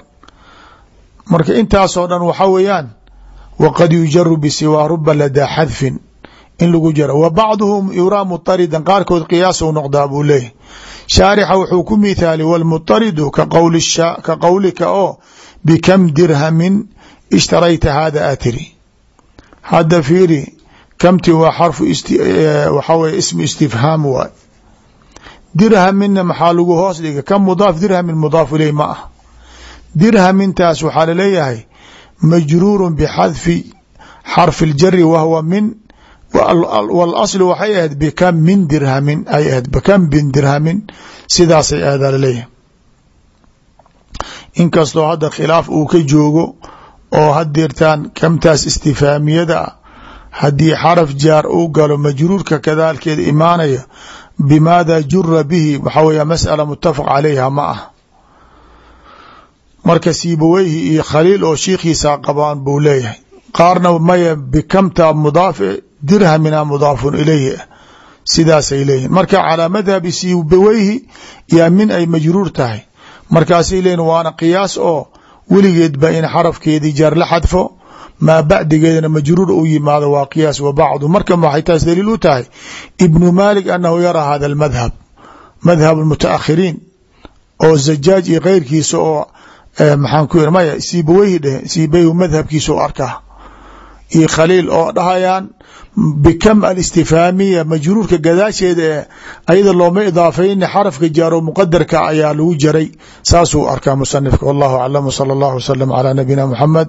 Marka intaasoo dhan waxaa weeyaan waqad yujaru bisiwaa ruba ladaa xadfin in lagu jaro. Wa bacduhum yuraa mutaridan qaarkood qiyaasou noqdaa buu leeyahy shaarixa wuxuu ku mithaali wاlmutaridu ka qowlika oo bikam dirhamin ishtarayta hada atiri hadda fiiri kamti waa xarfu waxaa weye ismu istifhaam waay. Dirhamina maxaa lagu hoos dhiga kam mudaaf dirhamin mudaaf iley ma ah dirhamintaas waxaa la leeyahay majruuru bxadfi xarfi اljari wahwa min wاlaslu waxay ahayd bikam min dirhamin ay ahayd bikam bin dirhamin sidaasay ahdaa la leeyahay inkastoo hadda khilaaf uu ka joogo oo hadeertaan kamtaas istifaamiyada ah haddii xaraf jaar uu galo majruurka kadaalkeeda imaanaya bimaada jura bihi waxaa weya masأala mutafaq calayha ma ah. Marka siibaweyhi iyo khaliil oo shiikhiisa qabaan buu leeyahay. Qaarna maya bikamta mudaaf dirhamina mudaafun ilayhi sidaasay leeyihiin marka calaa madhabi siibaweyhi yaa min ay majruur tahay. Markaasay leeyihiin waana qiyaas oo weligeedba in xarafkeedii jaar la xadfo maa bacdigeedana majruur u yimaado waa qiyaas wa bacdu. Marka waxay taas daliil u tahay ibnu maalik anahu yaraa hada almadhab madhab mutaakhiriin oo zajaaj iyo keyrkiisa oo maxaan ku maya siibaweyhi dheh siibaweyhi madhabkiisa u arkaa. Iyo khaliil oo dhahayaan bikam alistifhaamiya majruurka gadaasheeda ee ayada looma idaafayni xarafka jaaro muqadarka ayaa lagu jaray. Saasuu arkaa musanifka wallahu aclam wsala allahu wasalam calaa nabiyina muxamed